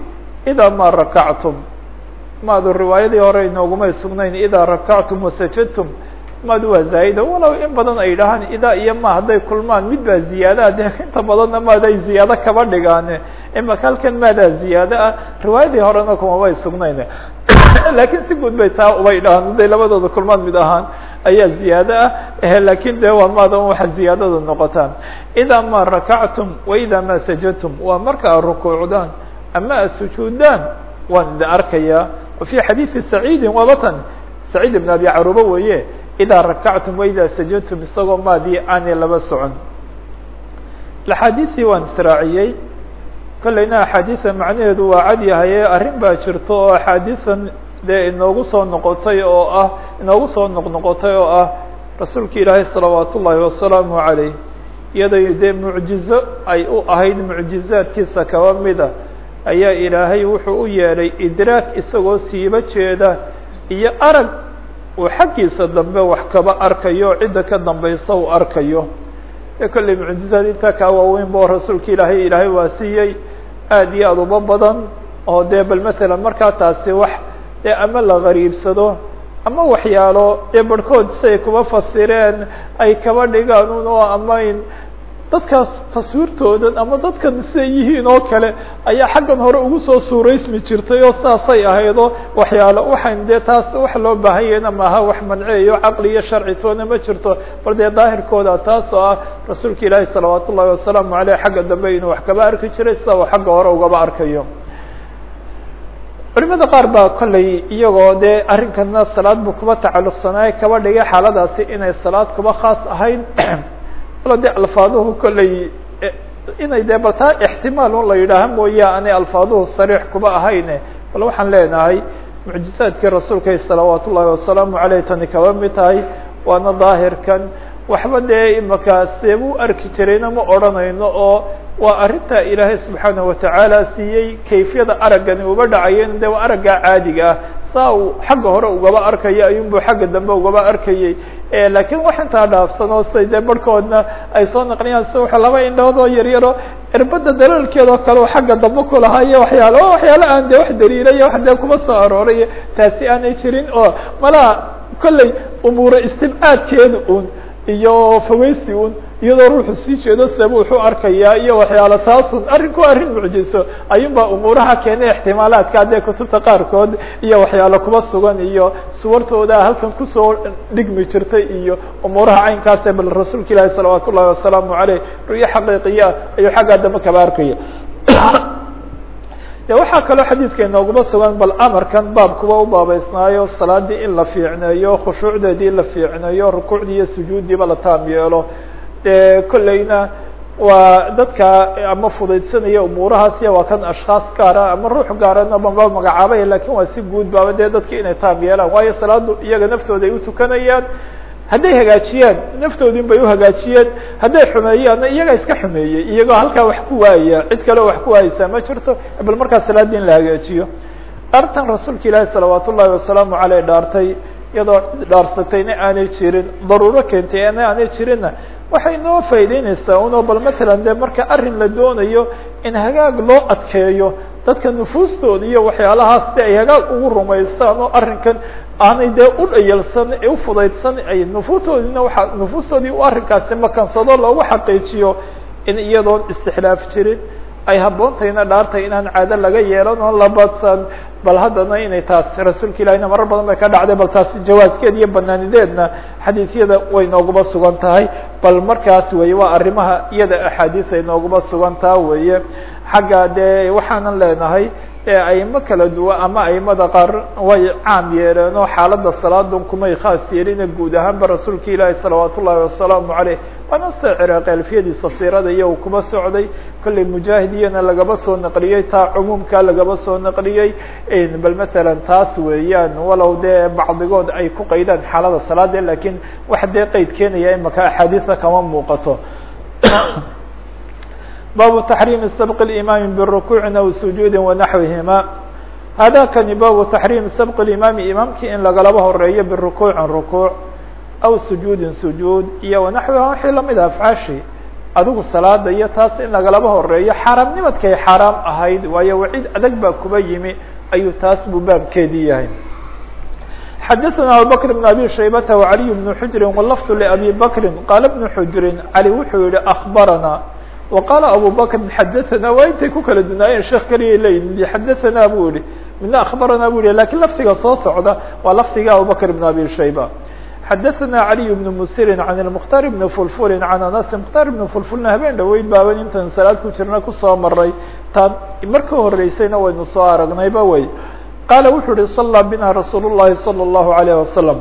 idaa ma rakactum maadu riwaayadii hore inoogumay sugnayn idaa rakactum wasajadtum maadu waa zaa'ida walow in badan ay dhahaan idaa iyo ma hadday kulmaan mid baa ziyaadaha dee inta badanna maaday ziyaado kaba dhigaane. Imaka halkan maadaa ziyaado ah riwaayadii horena kumabay sugnayn. Laakiin si guud bay taa ubay dhahaan hadday labadooda kulmaan mid ahaan ayaa ziyaado ah laakiin de waa maada waxa ziyaadada noqotaan. Idaa ma rakactum wa idaa ma sajadtum waa marka ad rukuucdaan ama ad sujuudaan waan idin arkayaa. Fi xadiidi saciidin waabatan saciid ibn abi caruba weeye idaa rakactum wa sajadtum isagoo maadii aanay laba socon. Axaadiisii waan israaciyey. Kolleyna axaadiisa macnaheedu waa cad yahaye arrin baa jirto oo axaadiisan dee inoogu soo noqotay oo ah inoogu soo noqnoqotay oo ah rasuulka ilaahay salawaat ullaahi wasalaamu calayh. Iyadoo dee mucjizo ay u ahayd mucjizaadkiisa kaba mida ayaa ilaahay wuxuu u yeelay idraak isagoo siiba jeeda iyo arag uu xaggiisa dambe wax kaba arkayo cidda ka dambaysa uu arkayo. Ee kolley mucjizaad intaa kaa waaweyn bo rasuulka ilaahay ilaahay waa siiyey aad iyo aad uba badan oo dee bal matalan markaa taasi wax dee ama la gariibsado ama waxyaalo dee barhkood siay kuba fasireen ay kaba dhigaan un oo amayn. Dadkaas taswiirtoodan ama dadkan siday yihiin oo kale ayaa xaggan hore ugu soo suuraysmi jirtay oo saasay ahaydoo waxyaalo waxayn dee taas wax loo baahan yahayna maaha wax manceeyo caqli iyo sharci toona ma jirto. Bal dee daahirkooda taas oo ah rasuulka ilaahi salawaat ullahi wasalaamu aleyh xagga dambe inuu wax kaba arki jiray sida uu xagga hore ugaba arkayo culimada qaar baa kolley iyagoo dee arrinkana salaad buu kuba tacalluqsanaay kaba dhigay xaaladaasi inay salaad kuba khaas ahayd alo de alfaaduhu kolley inay dee bal taa ixtimaal un la yidhaaha mooya aanay alfaaduhu sariix kuba ahayne. Bal waxaan leenahay mucjizaadkii rasuulka salawaat ullahi wasalaamu aleyh tani kaba mid tahay. Waana daahirkan waxba dee imaka see u arki jirayna ma odhanayno oo waa arrinta ilaahay subxaanaه watacaala siiyey kayfiyada araggani uba dhacayen de waa aragga caadiga ah. Saa uu xagga hore ugaba arkaya ayunbu xagga dambe ugaba arkayey lakiin wax intaa dhaafsanoo say dee barhkoodna ay soo naqliyaan si laba indhood oo yar yaro erbada daloolkeedoo kale u xagga dambe kulahaayo waxyaalo waxyaalo aan de wax daliilaya wax dee kuma soo arooray. Taasi aanay jirin oo malaha kolley umuura istibcaadkeeda un iyo fogeysi un iyadoo ruuxu sii jeedo sebu wuxuu arkayaa iyo waxyaalo taasun arrinku arrin mucjiso ayuunbaa umuuraha keenay ixtimaalaadka haddee kutubta qaarkood iyo waxyaalo kuba sugan iyo suwartooda halkan ku soo dhigmi jirtay iyo umuuraha caynkaase bal rasuulka ilaahi salawaat ullahi wasalaamu aleyh ru'yo xaqiiqiya ayuu xaggaa dambe kaba arkaya de waxaa kaloo xadiidka inooguma sugan bal amarkan baabkuba u baabeysnaayo salaadii in la fiicneeyo khushuucdeedii la fiicneeyo rukuucdii iyo sujuuddiiba la taam yeelo de kolleyna waa dadka ama fudaydsanaya umuurahaasiya waa kan ashkhaas gaara ama ruux gaarana maba magacaabay laakiin waa si guud baaba dee dadki inay taam yeelaan waayo salaadu iyaga naftooda ay utukanayaan hadday hagaajiyaan naftoodin bay uhagaajiyeen hadday xumeeyaanna iyagaa iska xumeeyey iyagoo halkaa wax ku waaya cid kaleo wax ku waayeysaa ma jirto bal markaa salaadii in la hagaajiyo. Dhaartan rasuulka ilaahi salawaat ullahi wasalaamu aleyh dhaartay iyadoo dhaarsatayna aanay jirin daruuro keentay ana aanay jirinna. Waxay noo faa'ideyneysaa uno bal matalan de marka arrin la doonayo in hagaag loo adkeeyo dadka nufuustooda iyo waxyaalahaas si ay hagaag ugu rumaystaan oo arrinkan aanay dee u dhayalsan ee u fudaydsan ay nufuustoodina waa nufuustoodii arrinkaasi makansado loogu xaqiijiyo in iyadoon istixlaaf jirin ay habboontayna dhaartay inaan caado laga yeelan oo la badsan. Bal haddana inay taas rasuulka ilahina marar badan bay ka dhacday bal taasi jawaaskeed iyo banaanideedna xadiisyada way nooguma sugan tahay. Bal markaas weye waa arrimaha iyada axaadiis ay nooguma sugan taha weeye. Xagga dee waxaanan leenahay aimo kala duwan ama aimada qaar way caam yeeleen oo xaaladda salaadun kumay khaas yeelina guud ahaanba rasuulka ilaahi salawaat ullahi wasalaamu aleyh waana se ciraaqi alfiyadiisa siirada iyo uu kuba socday. Kollay mujaahidiyana lagaba soo naqliyey taa cumuumka lagaba soo naqliyey bal matalan taas weeyaan walow dee bacdigood ay ku qaydaan xaalada salaada lakiin wax dee qeyd keenaya imaka axaadiisa kama muuqato baabu taxriimi sabq اimaami birukuucin aw sujuudi wanaxwihima hada kani baabu taxriimi sabq imaami imaamkii in lagalaba horeeyo birukuucin rukuuc aw sujuudin sujuud iyo wanaxwiha wixii lamid ah afcaashi adigu salaada iyo taas in lagalaba horeeyo xaaraamnimadkay xaaraam ahayd waayo wacid adag baa kuba yimi ayuu taas buu baabkeedii yahay xadaثna abubakr بn abi shaybata وعaliي بن xujri wlafd لabi bakri qaala بن xujri cali wuxuu yihi akbarana وqاla abu bakr xadaثna waa intay ku kala dunaayeen sheekh keliya leyihin xadaثna bu yihi midna akbarana bu yihi lakin lafdiga soo socda waa lafdiga abubakr بn abi shayba xadaثna عaliي بن msiri عan المkhtar بn fulfuli عan anas mkhtar بn fulfulna habeen dhaweyd baaban intan salaad ku jirna kusoo maray taan marka horeysayna waynu soo aragnayba wey qaala wuxuu yihi صalىa bina rasuul الlahi salى الlahu عalيه wasalam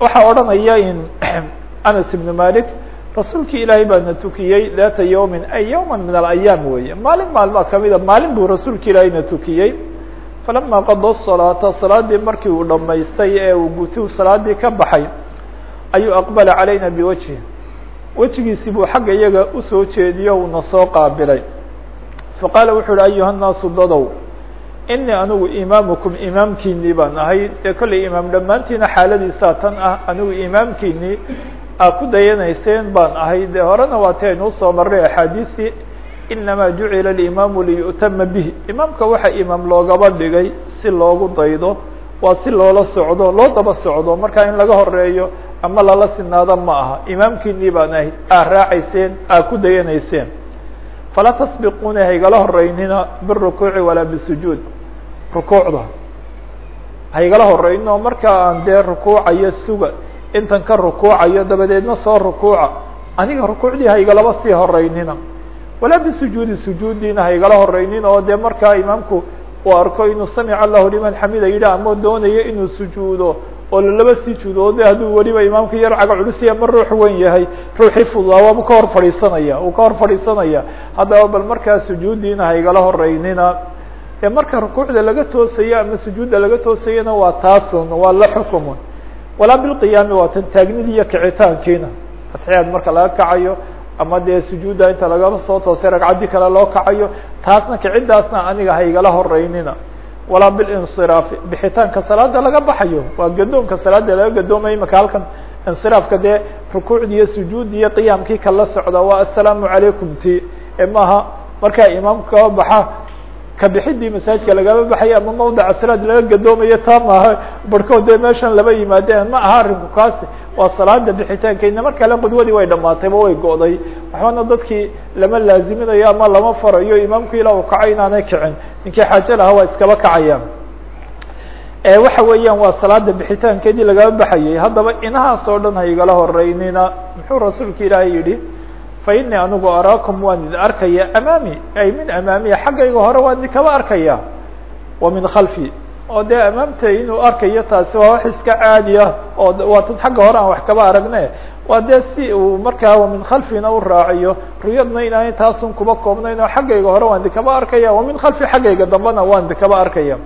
waxaa odhanaya in anas ibn malik rasuulki ilaahay baana tukiyey data yawmin ay yawma min alayaam weeye. Maalin maalmaa kamida maalin buu rasuulka ilaahayna tukiyey. Falama qada salaata salaadii markii uu dhamaystay ee uu gutu salaadii ka baxay ayuu aqbala calayna biwajhi wejigiisii buu xagga iyaga u soo jeediyo uuna soo qaabilay. Faqaala wuxuu uhi ayuha nnaasu dadow inii anigu imaamukum imaamkiinii baan ahay. Dee kollay imaam dhammaantiina xaaladiisaa tan ah anigu imaamkiinii aa ku dayanayseen baan ahay. Dee horena waa ti aynuu soo marray axaadiisii inamaa jucila alimaamu liyu'tama bihi. Imaamka waxa imaam loogaba dhigay si loogu daydo waa si loola socdo loo daba socdo. Markaa in laga horeeyo ama lala sinaado ma aha. Imaamkiinii baan ahay aa raacayseen aa ku dayanayseen. Falaa tasbiquuna haygala horeynina birukuuci walaa bisujuud. Rukuucda haygala horeyno marka aan dee rukuucayo suga intan ka rukuucayo dabadeedna soo rukuuca. Aniga rukuucdii haygalaba sii horeynina walaa bisujuudi sujuuddiina haygala horeynin oo dee markaa imaamku uu arko inuu samica allahu liman xamida yidhi ama doonayo inuu sujuudo oo lalaba sii juudoode hadduu weliba imaamka yar caga culusya ma ruux weyn yahay ruuxii fududaa waabu ka hor fadhiisanaya uu ka hor fadhiisanaya. Haddaba bal markaa sujuuddiina haygala horeynina ee marka rukuucda laga toosayo ama sujuudda laga toosayona waa taasun waa la xukumun walaa bilqiyaami waa tan taagnidii iyo kicitaankiina. Atxiyaad marka laga kacayo ama dee sujuudda inta lagaba soo toosay ragcaddii kale loo kacayo taasna kiciddaasna aniga haygala horeynina walaa bilinsiraafi bixitaanka salaada laga baxayo. Waa gadoonka salaada laga gadoomaya imaka halkan insiraafka dee rukuucdii iyo iyo qiyaamkii kala socda waa assalaamu calaykum ti ee maaha markaa imaamku kaba baxa kabixidii masaajidka lagaba baxaya ama mawdaca salaad laga gadoomayo taa maaha. Barhkood dee meeshan laba yimaadeen ma aha arrinku kaasi. Waa salaada bixitaankeedna mar kale qudwadii way dhamaatayba way go'day. Waxbana dadkii lama laaziminayo ama lama farayo imaamku ilaa uu kaco inaanay kicin. Ninkii xaaje lahaa waa iskaba kacayaan. Waxa weeyaan waa salaada bixitaankeedii lagaba baxayay. Haddaba inahaas oo dhan haygala horeynina muxuu rasuulka ilaahay yidhi fainii anigu araakum waan idin arkaya amaami ay min amaamiya xaggayga hore waan idinkaba arkaya. Wa min khalfi oo dee amaamta inuu arkayo taasi waa wax iska caadi oo waa tan xagga hore aan wax kaba aragne waa dee si uu markaa wa min khalfina u raaciyo ruyadna inaanay taasun kuba koobnayn oo xaggayga hore waan idinkaba arkaya. Wa min khalfi xaggayga dambena waan idinkaba arkaya.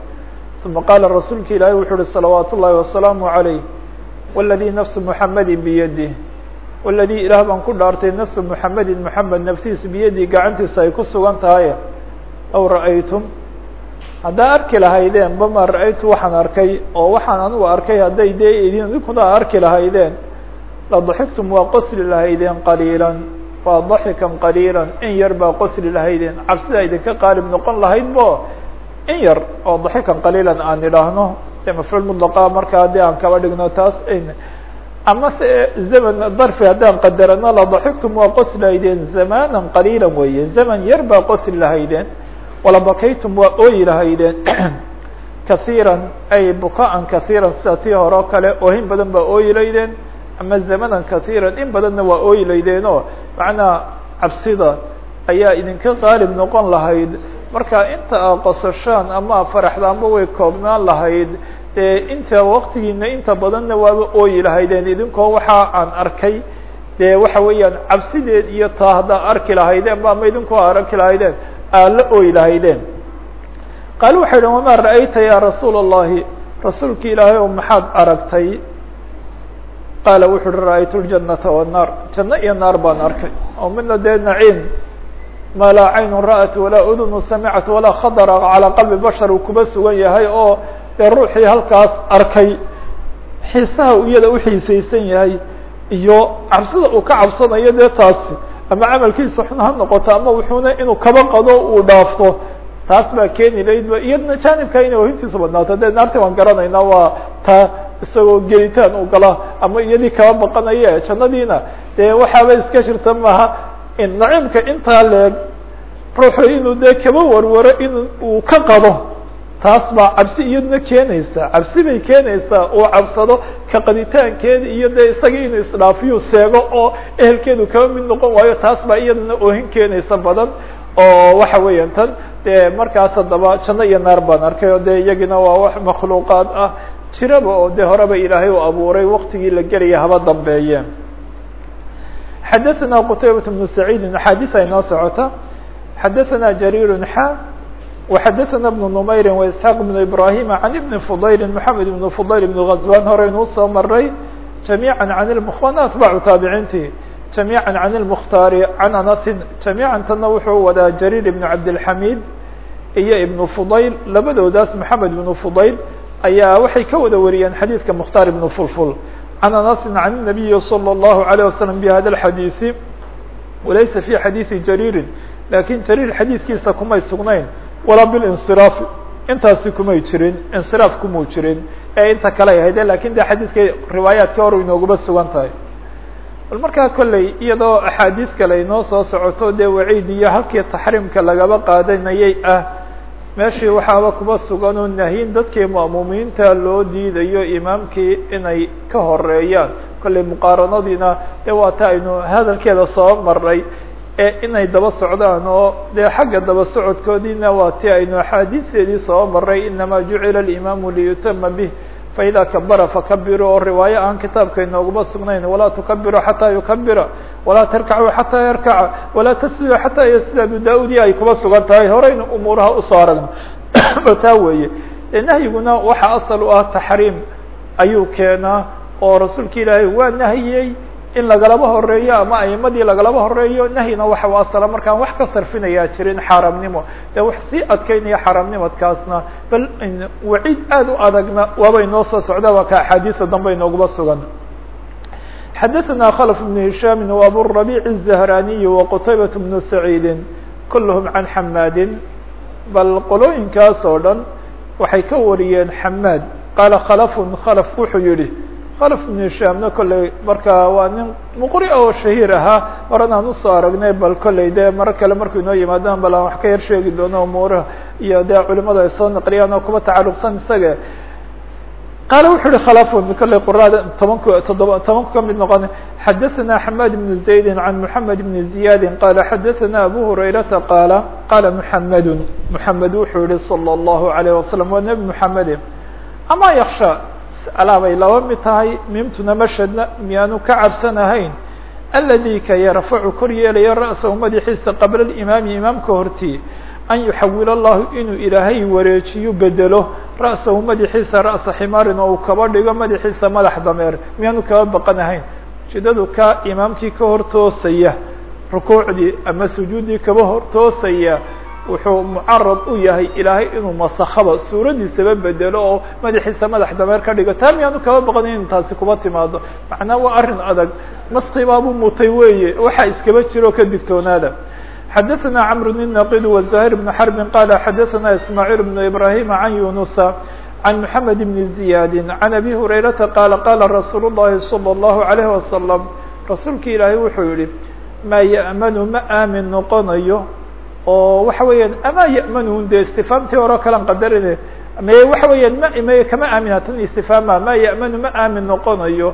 Uma qaala rasuulka ilaahay wuxuu uhi salawaat ullahi wasalaamu عalayh wاladii nafsu muxamadi biyadih waladii ilaah baan ku dhaartay nafsu muxamedin moxamed naftiisu biyadii gacantiisa ay ku sugan tahay aw ra'aytum? Haddaa arki lahaydeen bama ra'aytu waxaan arkay oo waxaan anigu arkay hadday dee idin idinkuna arki lahaydeen la daxiktum waa qosli lahaydeen qaliila waa daxikan qaliila in yar baa qosli lahaydeen. Cabsida idinka qaalib noqon lahayd bo in yar oo daxikan qaliilan aan idhaahno de mafcuul mudlaqa markaa dee aan kaba dhigno taas ama se zaman darfi haddaan qadarano la daxiktum waa qosli lahaydeen zamanan qaliila weeye zaman yar baa qosli lahaydeen wala bakaytum waa ooyi lahaydeen kahiiran ay bukaan kahiiran sida hore o kale oohin badan baa ooyi laydeen ama zamanan kahiiran in badanna waa ooyi laydeen oo macnaa cabsida ayaa idinka qaalib noqon lahayd marka inta qasashaan ama faraxdaanba way koobnaan lahayd inta waktigiina inta badanna waaba ooyi lahaydeen idinkoo waxa aan arkay dee waxa weeyaan cabsideed iyo taa haddaa arki lahaydeen ba ama idinkoo arki lahaydeen aad la ooyi lahaydeen. Qaali waxay dhahn wamaa ra'ayta yaa rasuula الlahi rasuulki ilaahay oo maxaad aragtay? Qaala wuxu uhi ra'aytu ljannata wanaar janno iyo naar baan arkay oo midna dee naciim ma laa caynu ra'at walaa udunu samicat walaa khadra calىa qalbi bashar uu kuba sugan yahay oo dee ruuxii halkaas arkay xiisaha iyada uxiisaysan yahay iyo cabsida uu ka cabsanayo dee ama camalkiisa xun ha noqoto ama wuxuuna inuu kaba qado uu dhaafto taas baa keeni ba iyadna jaanibka inay ohintiisu badnaato dee naarti waan garanaynaa waa taa isagoo gelitaan u gala ama iyadii kaba baqanaye jannadiina dee waxaaba iska jirta maaha naciimka intaa leeg ruuxu inuu dee kaba warwaro in uu ka qado taas baa cabsi iyaduna keenaysaa. Cabsi bay keenaysaa uu cabsado ka qaditaankeeda iyo dee isagii inuu isdhaafiyu seego oo ehelkeedu kaba mid noqon waayo taas baa iyaduna oohin keenaysa badan oo waxa weeyaan tan dee markaas haddaba janno iyo naar baan arkay oo dee iyagina waa wax makhluuqaad ah. Jiraba oo dee horeba ilaahay u abuuray waktigii la gelaya haba dambeeyeen xadaثna qtaybaة بن سacيidi axaadiث ay noo socota xadaثna jarيir xa وxadaثna بن نmayri وإسحاaq بن إbrahيm عan بn fضayl محamed بن fضayl بن غزوان horeynuu soo maray جamيعا عan wana atباcu taabiciinti جamيعا عan المkhtaari عan anasi جamيعا tana wuxuu wadaa jarيir بن cabdالحamid iyo iبن fضayl labadoodaas محamed بن fضayl ayaa waxay ka wada wariyeen xadiidka mkhtaar iبn fulful عن أنس عن النبي صلى الله عليه وسلم بhda الحadيث walaysa في xadيiثi jarيiri lakin jarيir xadiidkiisa kumay sugnayn walaa biاnصراaf intaasi kumay jirin انصراaf kumuu jirin ee inta kale ay hayde lakin de xadiidka riwaayaadka hor inoogaba sugan tahay bal markaa kolley iyadoo axaadiis kale inoo soo socoto dee waciid iyo halkii taxriimka lagaba qaadanayay ah meeshii waxaaba kuba sugan oo nahyin dadkii ma'muumiinta loo diidayo imaamkii inay ka horeeyaan kollay muqaaranadiina dee waa ta aynu hadalkeeda soo maray ee inay daba socdaan oo dee xagga daba socodkoodiina waa ti aynu axaadiisteedii soo maray inamaa jucila alimaamu liyutama bih faida kabara fakabiru oo riwaayo aan kitaabka inooguma sugnayn tukabiru xataa yukabira walaa tarkacu xataa yarkaca walaa tasjudu xataa yasjuda abu da'ud iyo ay kuba sugan tahay horeyna umuuraha u soo aragno taa weeye nahyiguna waxa asal u ah taxriim ayuu keenaa oo rasuulka ilaahay waa nahiyey in lagalaba horeeyo ama aimadii lagalaba horeeyo nahyina waxa u asala markaan wax ka sarfinayaa jirin xaaraamnimo dee wax sii adkeynaya xaaraamnimadkaasna bal waciid aad u adagna waaba inoo soo socda waa ka axaadiisa dambe inooguba sugan xadaثna khلف بن هiشhاm وabورaبيع الزهrاني وqتayبة بن سعيid kulhm عan حmاd bal qolooyinkaas oo dhan waxay ka wariyeen حmاd qaala khلف khلف wuxuu yihi khلف بن هiشhاmna kolley marka waa nin mqri oo shahiir ahaa horan aan usoo aragnay bal kolley de maro kale markuu inoo yimaadaan bal aan wax ka yar sheegi doono umuuraha iyo de culimada ay soo naqliyaan oo kuba tacaluqsan isaga qال wuxu uhi khلفun kolley quraada tobanku toddoba tobanku ka mid noqon xadaثna حmاd بن زaيد عan محamed بن زiyاd qala xadaثna abu هurayرaةa qaala qala محamed محamed wuxuu yihi slى الlaهu عalيه وasلم waa nebi محamede ama mas'ala bay laba mid tahay miimtuna mashadna miyaanu ka cabsan ahayn. Aladii ka yarfacu kor yeelaya ra'sahu madaxiisa qabla alimaami imaamka hortii an yuxawil allahu inuu ilaahay wareejiyo bedelo ra'sahu madaxiisa ra'sa ximaarin oo uu kaba dhigo madaxiisa madax dameer miyaanu kaba baqan ahayn. Ujeedadu ka imaamkii ka hortoosaya rukuucdii ama sujuuddii kaba hortoosaya wuxuu mucarad u yahay ilaahay inuu masakaba suuradiisaba bedelo oo madaxiisa madax dameer ka dhigo taa miyaanu kaba baqanayn inu taasi kuba timaado macnaa waa arrin adag maskibaabuu mutay weeye waxaa iskaba jiro ka digtoonaada xadaثna cمr بن نaqid وزهير بن حرب qال xadaثna ismاعيل بن إبراهيم عن يuنuس عن محamed بن زiyاd عن أbي هurayرaةa qال qاla رasuul الlahi صلى الlaه عليه وasلم rasuulki ilaahay wuxuu yihi ma yأmnu ma aamin noqonayo oo waxa weeyaan ama ya'manun de istifhaamtii hore o kalen qadarine me waxa weeyaan ma me kama aamina tan istifhaama ma ya'manu ma aamin noqonayo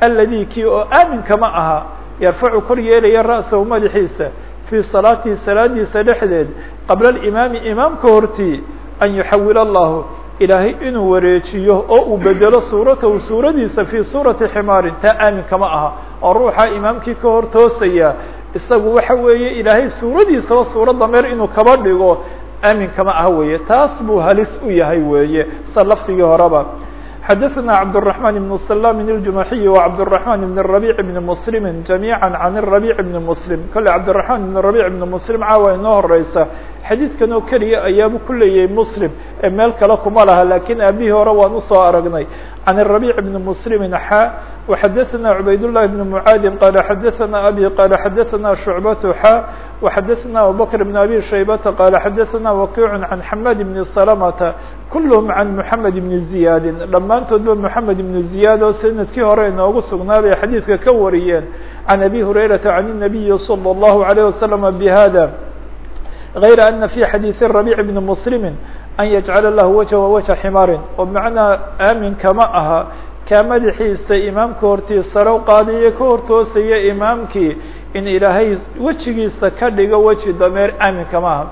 aladi kii oo aaminkama aha yarfacu kor yeelaya ra'sahu madaxiisa fii salaatihi salaadiisa dhexdeed qabla alimaami imaamka hortii an yuxawil allahu ilaahay inuu wareejiyo oo uu bedelo suuratahu suuradiisa fii suurati ximaarin taa aamin kama aha. Oo ruuxa imaamkii isagu waxa weeye ilaahay suuradiisaba suuro dameer inuu kaba dhigo aamin kama aha weeye taas buu halis u yahay weeye sa lafdigii horeba xadaثna cabdالرحمن بن سلام الجuمaحي وcبدالرحمن بن الربيع بن مسلم جميعا عن الربيع بن مسلم kole cبدالرحمن بن الربيع بن مسلم caawa inoo horeysa xadiidkan oo keliya ayaabu ku leeyahay مسلم ee meel kale kuma laha lakin aabihii hore waan usoo aragnay عن الربيع بن مسلم xا وxadaثna عbayd اللh بن معاad qال xadaثna أbي qال xadaثna شعبة xا وxadaثna abوبكر بن أbي شhيبة qال xadaثna وكيع عن حماد بن سلمة kulhm can mحamed بn زiyaadi dhammaantoodba mحamed بn زiyaad oo sanadkii hore inoogu sugnaa bay xadiidka ka wariyeen can abi hurayraةa can النabiyi slى الlahu عalيه waslم bhada غayra ana fi xadiiث الرabيع بn mslimi an yajcala lahu wajha wajha ximaarin oo macnaha aamin kama aha kaa madaxiisa imaamka hortiisara u qaadaye ka hortoosaya imaamkii in ilaahay wejigiisa ka dhigo weji dameer aamin kama aha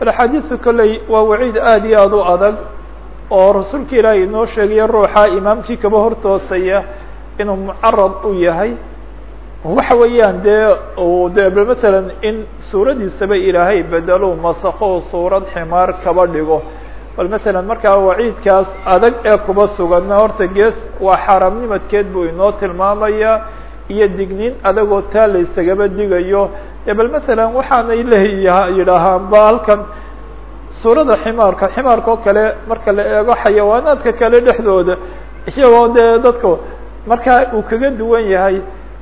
alxaadiidu kolley waa waciid aada iyo aada u adag oo rasuulka ilaahay inoo sheegaya ruuxa imaamkii kaba hortoosaya inuu mucarad u yahay waxa weeyaan dee de matalan in suuradiisaba ilaahay bedelo masako suurad ximaar kaba dhigo. Bal matalan markaa waciidkaas adag ee kuba suganna. Horta gees waa xaaraamnimadkeed buu inoo tilmaamaya iyo digniin adagoo taa la isagaba digayo. E bal matalan waxaanay yidhaahaan ba halkan suurada ximaarka ximaarka kale marka la eego xayawaanaadka kale dhexdooda. Iyagoo dee dadka markaa uu kaga duwan yahay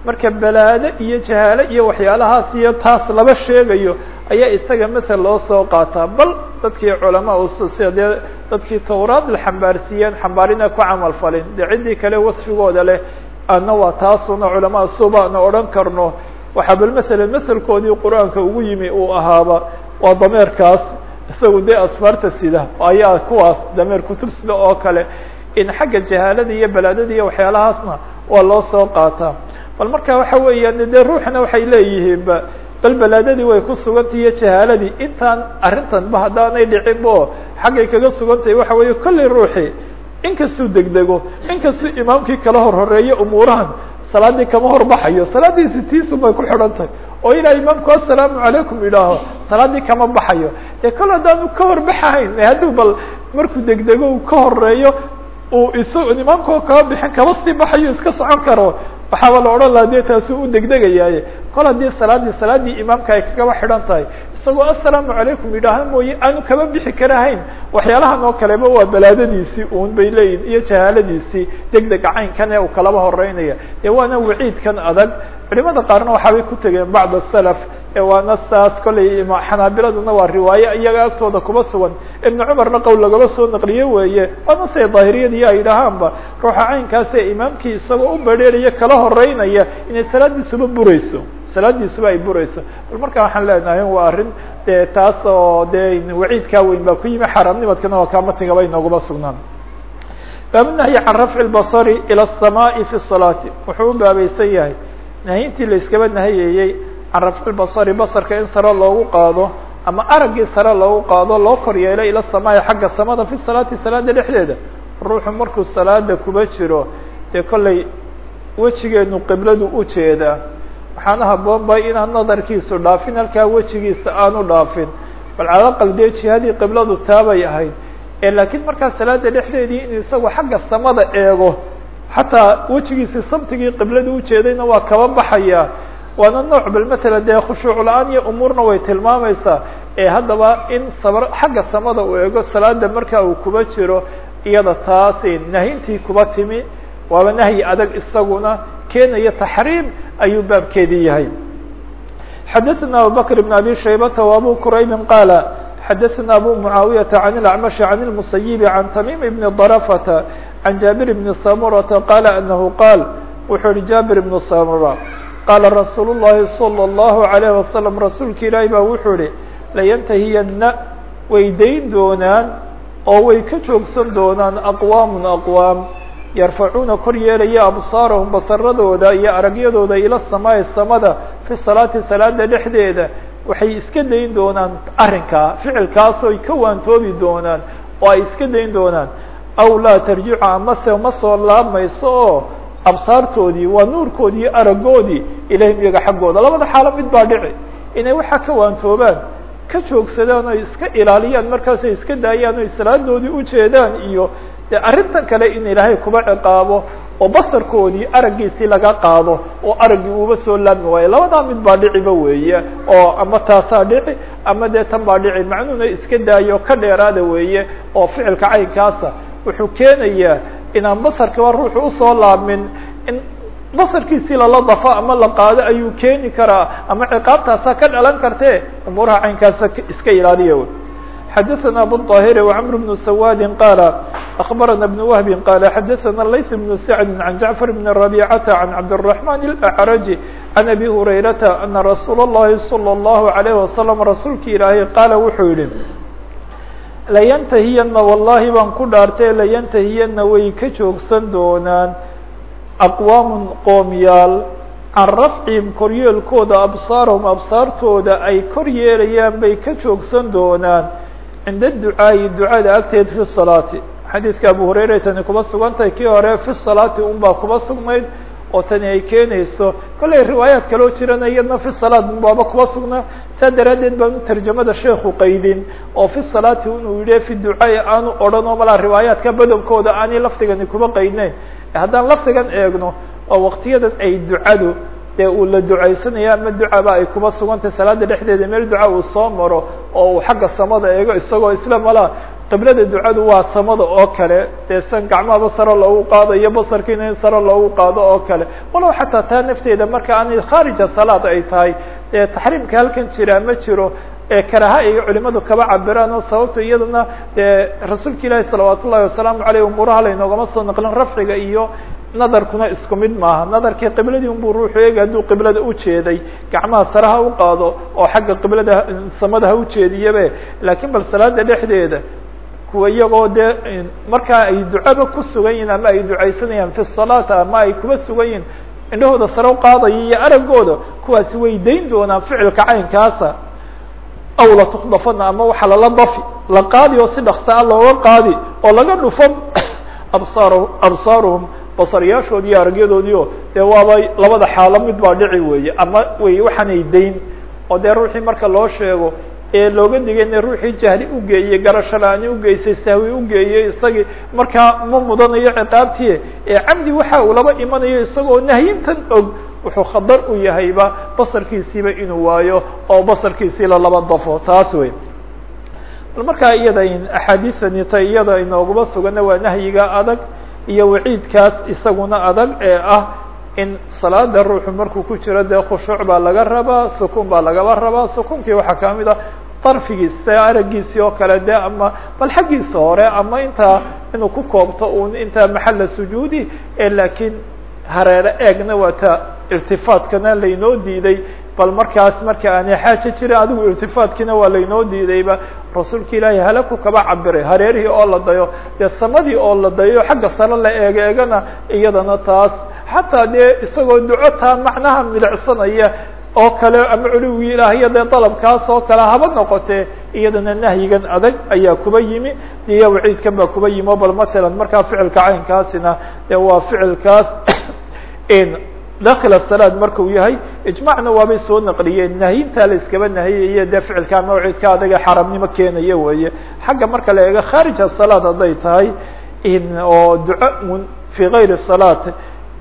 marka balaado iyo jahaalo iyo waxyaalahaas iyo taas laba sheegayo ayaa isaga mathal loo soo qaataa. Bal dadkii culamaa ususia dee dadkii tawraad la xambaarsiiyeen xambaarina ku camal falin. Dee ciddii kale wasfigooda leh ana waa taasuna culamaa subaana odhan karno. Waxaa bal masalan maselkoodii qur'aanka ugu yimi uu ahaaba waa dameerkaas. Isagu dee asfaarta sida ayaa kuwaas dameer kutub sida oo kale. In xagga jahaalada iyo balaadada iyo waxyaalahaasna waa loo soo qaataa bal marka waxa weeyaan dee ruuxna waxay leeyihiinba bal balaadadii way ku sugantay iyo jahaaladii intaan arrintan ba haddaanay dhicin bo xaggay kaga sugantahay waxa weeye kollay ruuxii inkastuu degdego inkastuu imaamkii kala hor horeeyo umuurahan salaadii kama horbaxayo salaadiisi tiisun bay ku xidhan tahay. Oo ilaa imaamku assalaamu calaykum idhaaho salaadii kama baxayo. Dee kol haddaanu ka horbaxahayn hadduu bal markuu degdego uu ka horeeyo uu isa imaamkao kama bixin kama sii baxayo iska socon karo. Waxaaba la odhan laha dee taasuu u degdegayaaye kol haddii salaadii salaadii imaamka ay kagaba xidhan tahay. Isagoo assalaamu calaykum yidhaaha mooye aanu kama bixi karahayn. Waxyaalahan oo kaleba waa balaadadiisii uun bay leeyihiin iyo jahaaladiisii degdega caynkan ee uu kalaba horeynaya dee waana waciidkan adag. Culimada qaarna waxaabay ku tegeen bacd asalaf waana saas kollay xanaabiladuna waa riwaaye iyaga agtooda kuba sugan. Ibnu cumarna qowl lagaba soo naqliye weeye. Waana say daahiriyadii ay dhahaanba ruuxa caynkaas ee imaamkii isagoo u bedheeraya kala horeynaya inay salaadiisuba burayso. Salaadiisuba ay burayso. Bal marka waxaan leenahay waa arrin de taas oo dee waciidkaa weyn baa ku yimi xaaraamnimadkana waa kaamatigaba inooguma sugnaan. Baabnahyi can rafci lbasari ila asamaai fi salaati wuxuu u baabaysan yahay nahyintii la iskaba nahayayey can rafci lbasari basarka in sare loogu qaado ama araggii sare loogu qaado loo kor yeelo ila samaai xagga samada fi salaati salaada dhexdeeda. Ruuxu markuu salaada kuba jiro dee kollay wejigeenu qibladu u jeedaa waxaana haboon ba inaan nadarkiisu dhaafin halkaa wejigiisa aanu dhaafin. Bal calaqal dee jihadii qibladu taabay ahayd. Ee laakiin markaa salaada dhexdeedii in isagu xagga samada eego xataa wejigiisi sabtigii qiblada ujeedayna waa kaba baxaya waana nooc bal matala dee khushuuc la-aan iyo umuurna way tilmaamaysaa ee haddaba in sabr xagga samada uu eego salaada marka uu kuba jiro iyada taasi nahintii kuba timi waaba nahyi adag isaguna keenaya taxriim ayuu baabkeedii yahay xadaثna abubakr بn abi shaybata وabu quraybi qaala xadaثna abu muعaawiyaةa عan الأcmaشh عan الmusayibi عan tamim bn drfata عan jaabir bn samurata qaala anahu qaal wuxuu yihi jaabir bn samura qaala rasuul الlahi salى الlahu عalيه wasalam rasuulka ilaahi baa wuxuu yihi layntahiyana way dayn doonaan oo way ka joogsan doonaan aqwaam aqwaam yarfacuuna kor yeelaya absaarahum basaradooda iyo aragyadooda ila samaai samada fi salaati salaada dhexdeeda waxay iska dayn doonaan arrinkaa ficilkaasoo ay ka waantoobi doonaan oo ay iska dayn doonaan aw laa tarjicu amase ma soo laabmayso oo absaartoodii waa nuurkoodii iyo aragoodii ilayhim iyaga xaggooda. Labada xaalo mid baa dhici. Inay waxaa ka waantoobaan ka joogsadaan oo iska ilaaliyaan markaas ay iska daayaan o salaadoodii ujeedaan iyo de arrintan kale in ilaahay kuba ciqaabo oo basarkoodii araggiisii laga qaado oo araggii uuba soo laabmi waayo. Labadaa mid baa dhiciba weeye oo ama taasaa dhici ama dee tan baa dhici. Macnuhuna iska daayo ka dheeraada weeye oo ficilka caynkaasa wuxuu keenayaa inaan basarkaba ruuxu usoo laabmin in basarkiisii lala dafo ama la qaado ayuu keeni karaa ama ciqaabtaasaa ka dhalan kartee umuuraha caynkaasa iska ilaaliya wy xadaثna abu الطاhir وcمr بن سwاd qاl أخbarana بن وهb qال xadaثna layث بن سعد عن جعفر بن ربيcة عن cabdالرحمن الأعرج عن أbي هurayرaةa أنa رasuul الlahi صلى الlه عليه وسلم rasuulki ilaahay qaala wuxuu yihi layntahiyana wallahi baan ku dhaartay layntahiyana way ka joogsan doonaan aqwaam qoomyaal can rafcihim koryeelkooda absaarahum absaartooda ay kor yeelayaan bay ka joogsan doonaan. Cinda ducaa'i ducada agteed fi salaati. Xadiidka abu hurayra tani kuba sugan tahay kii hore fi salaati un baa kuba sugnayd oo tani ay keenayso. Kollay riwaayaad kaloo jirana iyadna fi salaat baaba kuba sugnaa? Saa daraaddeed baanu tarjamada sheekhu qaydin oo fi salaati inuu yihi fi ducaai aanu odhan oo malaa riwaayaadka badabkooda aanay lafdigani kuba qaydnayn. Haddaan lafdigan eegno oo waktiyadan ay ducadu dee uu la ducaysanaya ama ducaba ay kuba sugantay? Salaada dhexdeeda meel duca uu soo maro oo uu xagga samada eego isagoo isla malaa qiblada ducadu waa samada oo kale dee san gacmahaba loogu qaadayo basarkiina in sare loogu qaado oo kale. Walow xataa taa nafteeda marka aanay khaarija salaad ay tahay dee taxriimka halkan jiraa ma jiro ee karaha ay culimadu kaba cabiraan oo sababto iyadana dee rasuulka ilaahi salawaat ullahi wasalaamu aleyh umuuraha laynoogama soo naqlin rafciga iyo nadarkuna isku mid maaha. Nadarkii qibladii unbuu ruuxu eega hadduu qiblada ujeeday gacmaha sare ha u qaado oo xagga qiblada samada ha ujeediyabe laakiin bal salaada dhexdeeda kuwa iyagoo dee markaa ay ducaba ku sugan yihiin ama ay ducaysanayaan fi salaat ama ay kuba sugan yihiin indhahooda sare uqaadaya iyo aragooda kuwaasi way dayn doonaan ficilka caynkaasa. Aw la tukdafana ama waxaa lala dafi la qaadi oo si dhaksaa looga qaadi oo laga dhufo absaar absaaruhum basaryaashoodi iyo aragyadoodii oo dee waaba labada xaalo mid baa dhici weeye ama wey waxaanay dayn oo dee ruuxii marka loo sheego ee looga digayna ruuxii jahli ugeeyey garasho la-ani ugeysay sahwi ugeeyey isagii markaa ma mudanayo ciqaabtii ee camdi waxa uu laba imanayo isagoo nahyintan og wuxuu khadar u yahayba basarkiisiiba inuu waayo oo basarkiisiila laba dafo taas wey markaa iyada axaadiisani ta iyada inooguma sugana waa nahyiga adag iyo waciidkaas isaguna adag ee ah in salaada ruuxu markuu ku jiro dee khushuuc baa laga rabaa sukuun baa lagaba rabaa sukuunkii waxaa ka mid a darfigiisa aragiisii oo kale de ama bal xaggiisa hore ama intaa inuu ku koobto un intaa maxala sujuudi laakiin hareere eegna waa ta irtifaatkana laynoo diiday bal markaas marka aanay xaaja jirin adigu irtifaadkiina waa laynoo diidayba rasuulka ilaahay halaku kaba cabiray hareerihii oo la dayo dee samadii oo la dayo xagga sare la eega eegana iyadana taas xataa dee isagoo duco taa macnaha milicsanaya oo kale ama culigii ilaahiyo dee dalabkaas oo kale haba noqotee iyadana nahyigan adag ayaa kuba yimi. Iyo waciidkan baa kuba yimi bal matalan markaa ficilka caynkaasina dee waa ficilkaas dakil salaad marka uu yahay ijmacna waabay soo naqliyeen. Nahyintaa la iskaba nahiyaya dee ficilkaa mawcidka adaga xaramnimo keenaya weeye. Xagga marka la eego khaarij asalaad hadday tahay oo duco fi gayri salaat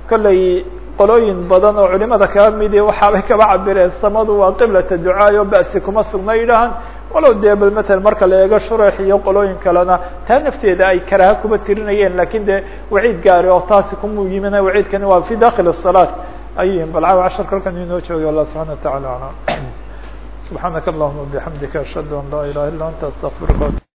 kolley qolooyin badan oo culimada kaa midi waxaabay kaba cabireen samadu waa qiblat ducaay oo basi kuma sugna yidhaahaan. Walow dee bal matalan marka la eego shureex iyo qolooyin kalena taa nafteeda ay karaaha kuma tirinayeen laakiin de waciid gaari oo taasi kuma yimina waciidkani waa fi dakil الsalaat ayim balcaaw cashar kalkan inoo joogay allah subxana wa tacala alam. Subxaanaka allahuma bixamdika ashhadu an laa ilaha illa anta astaqfiruka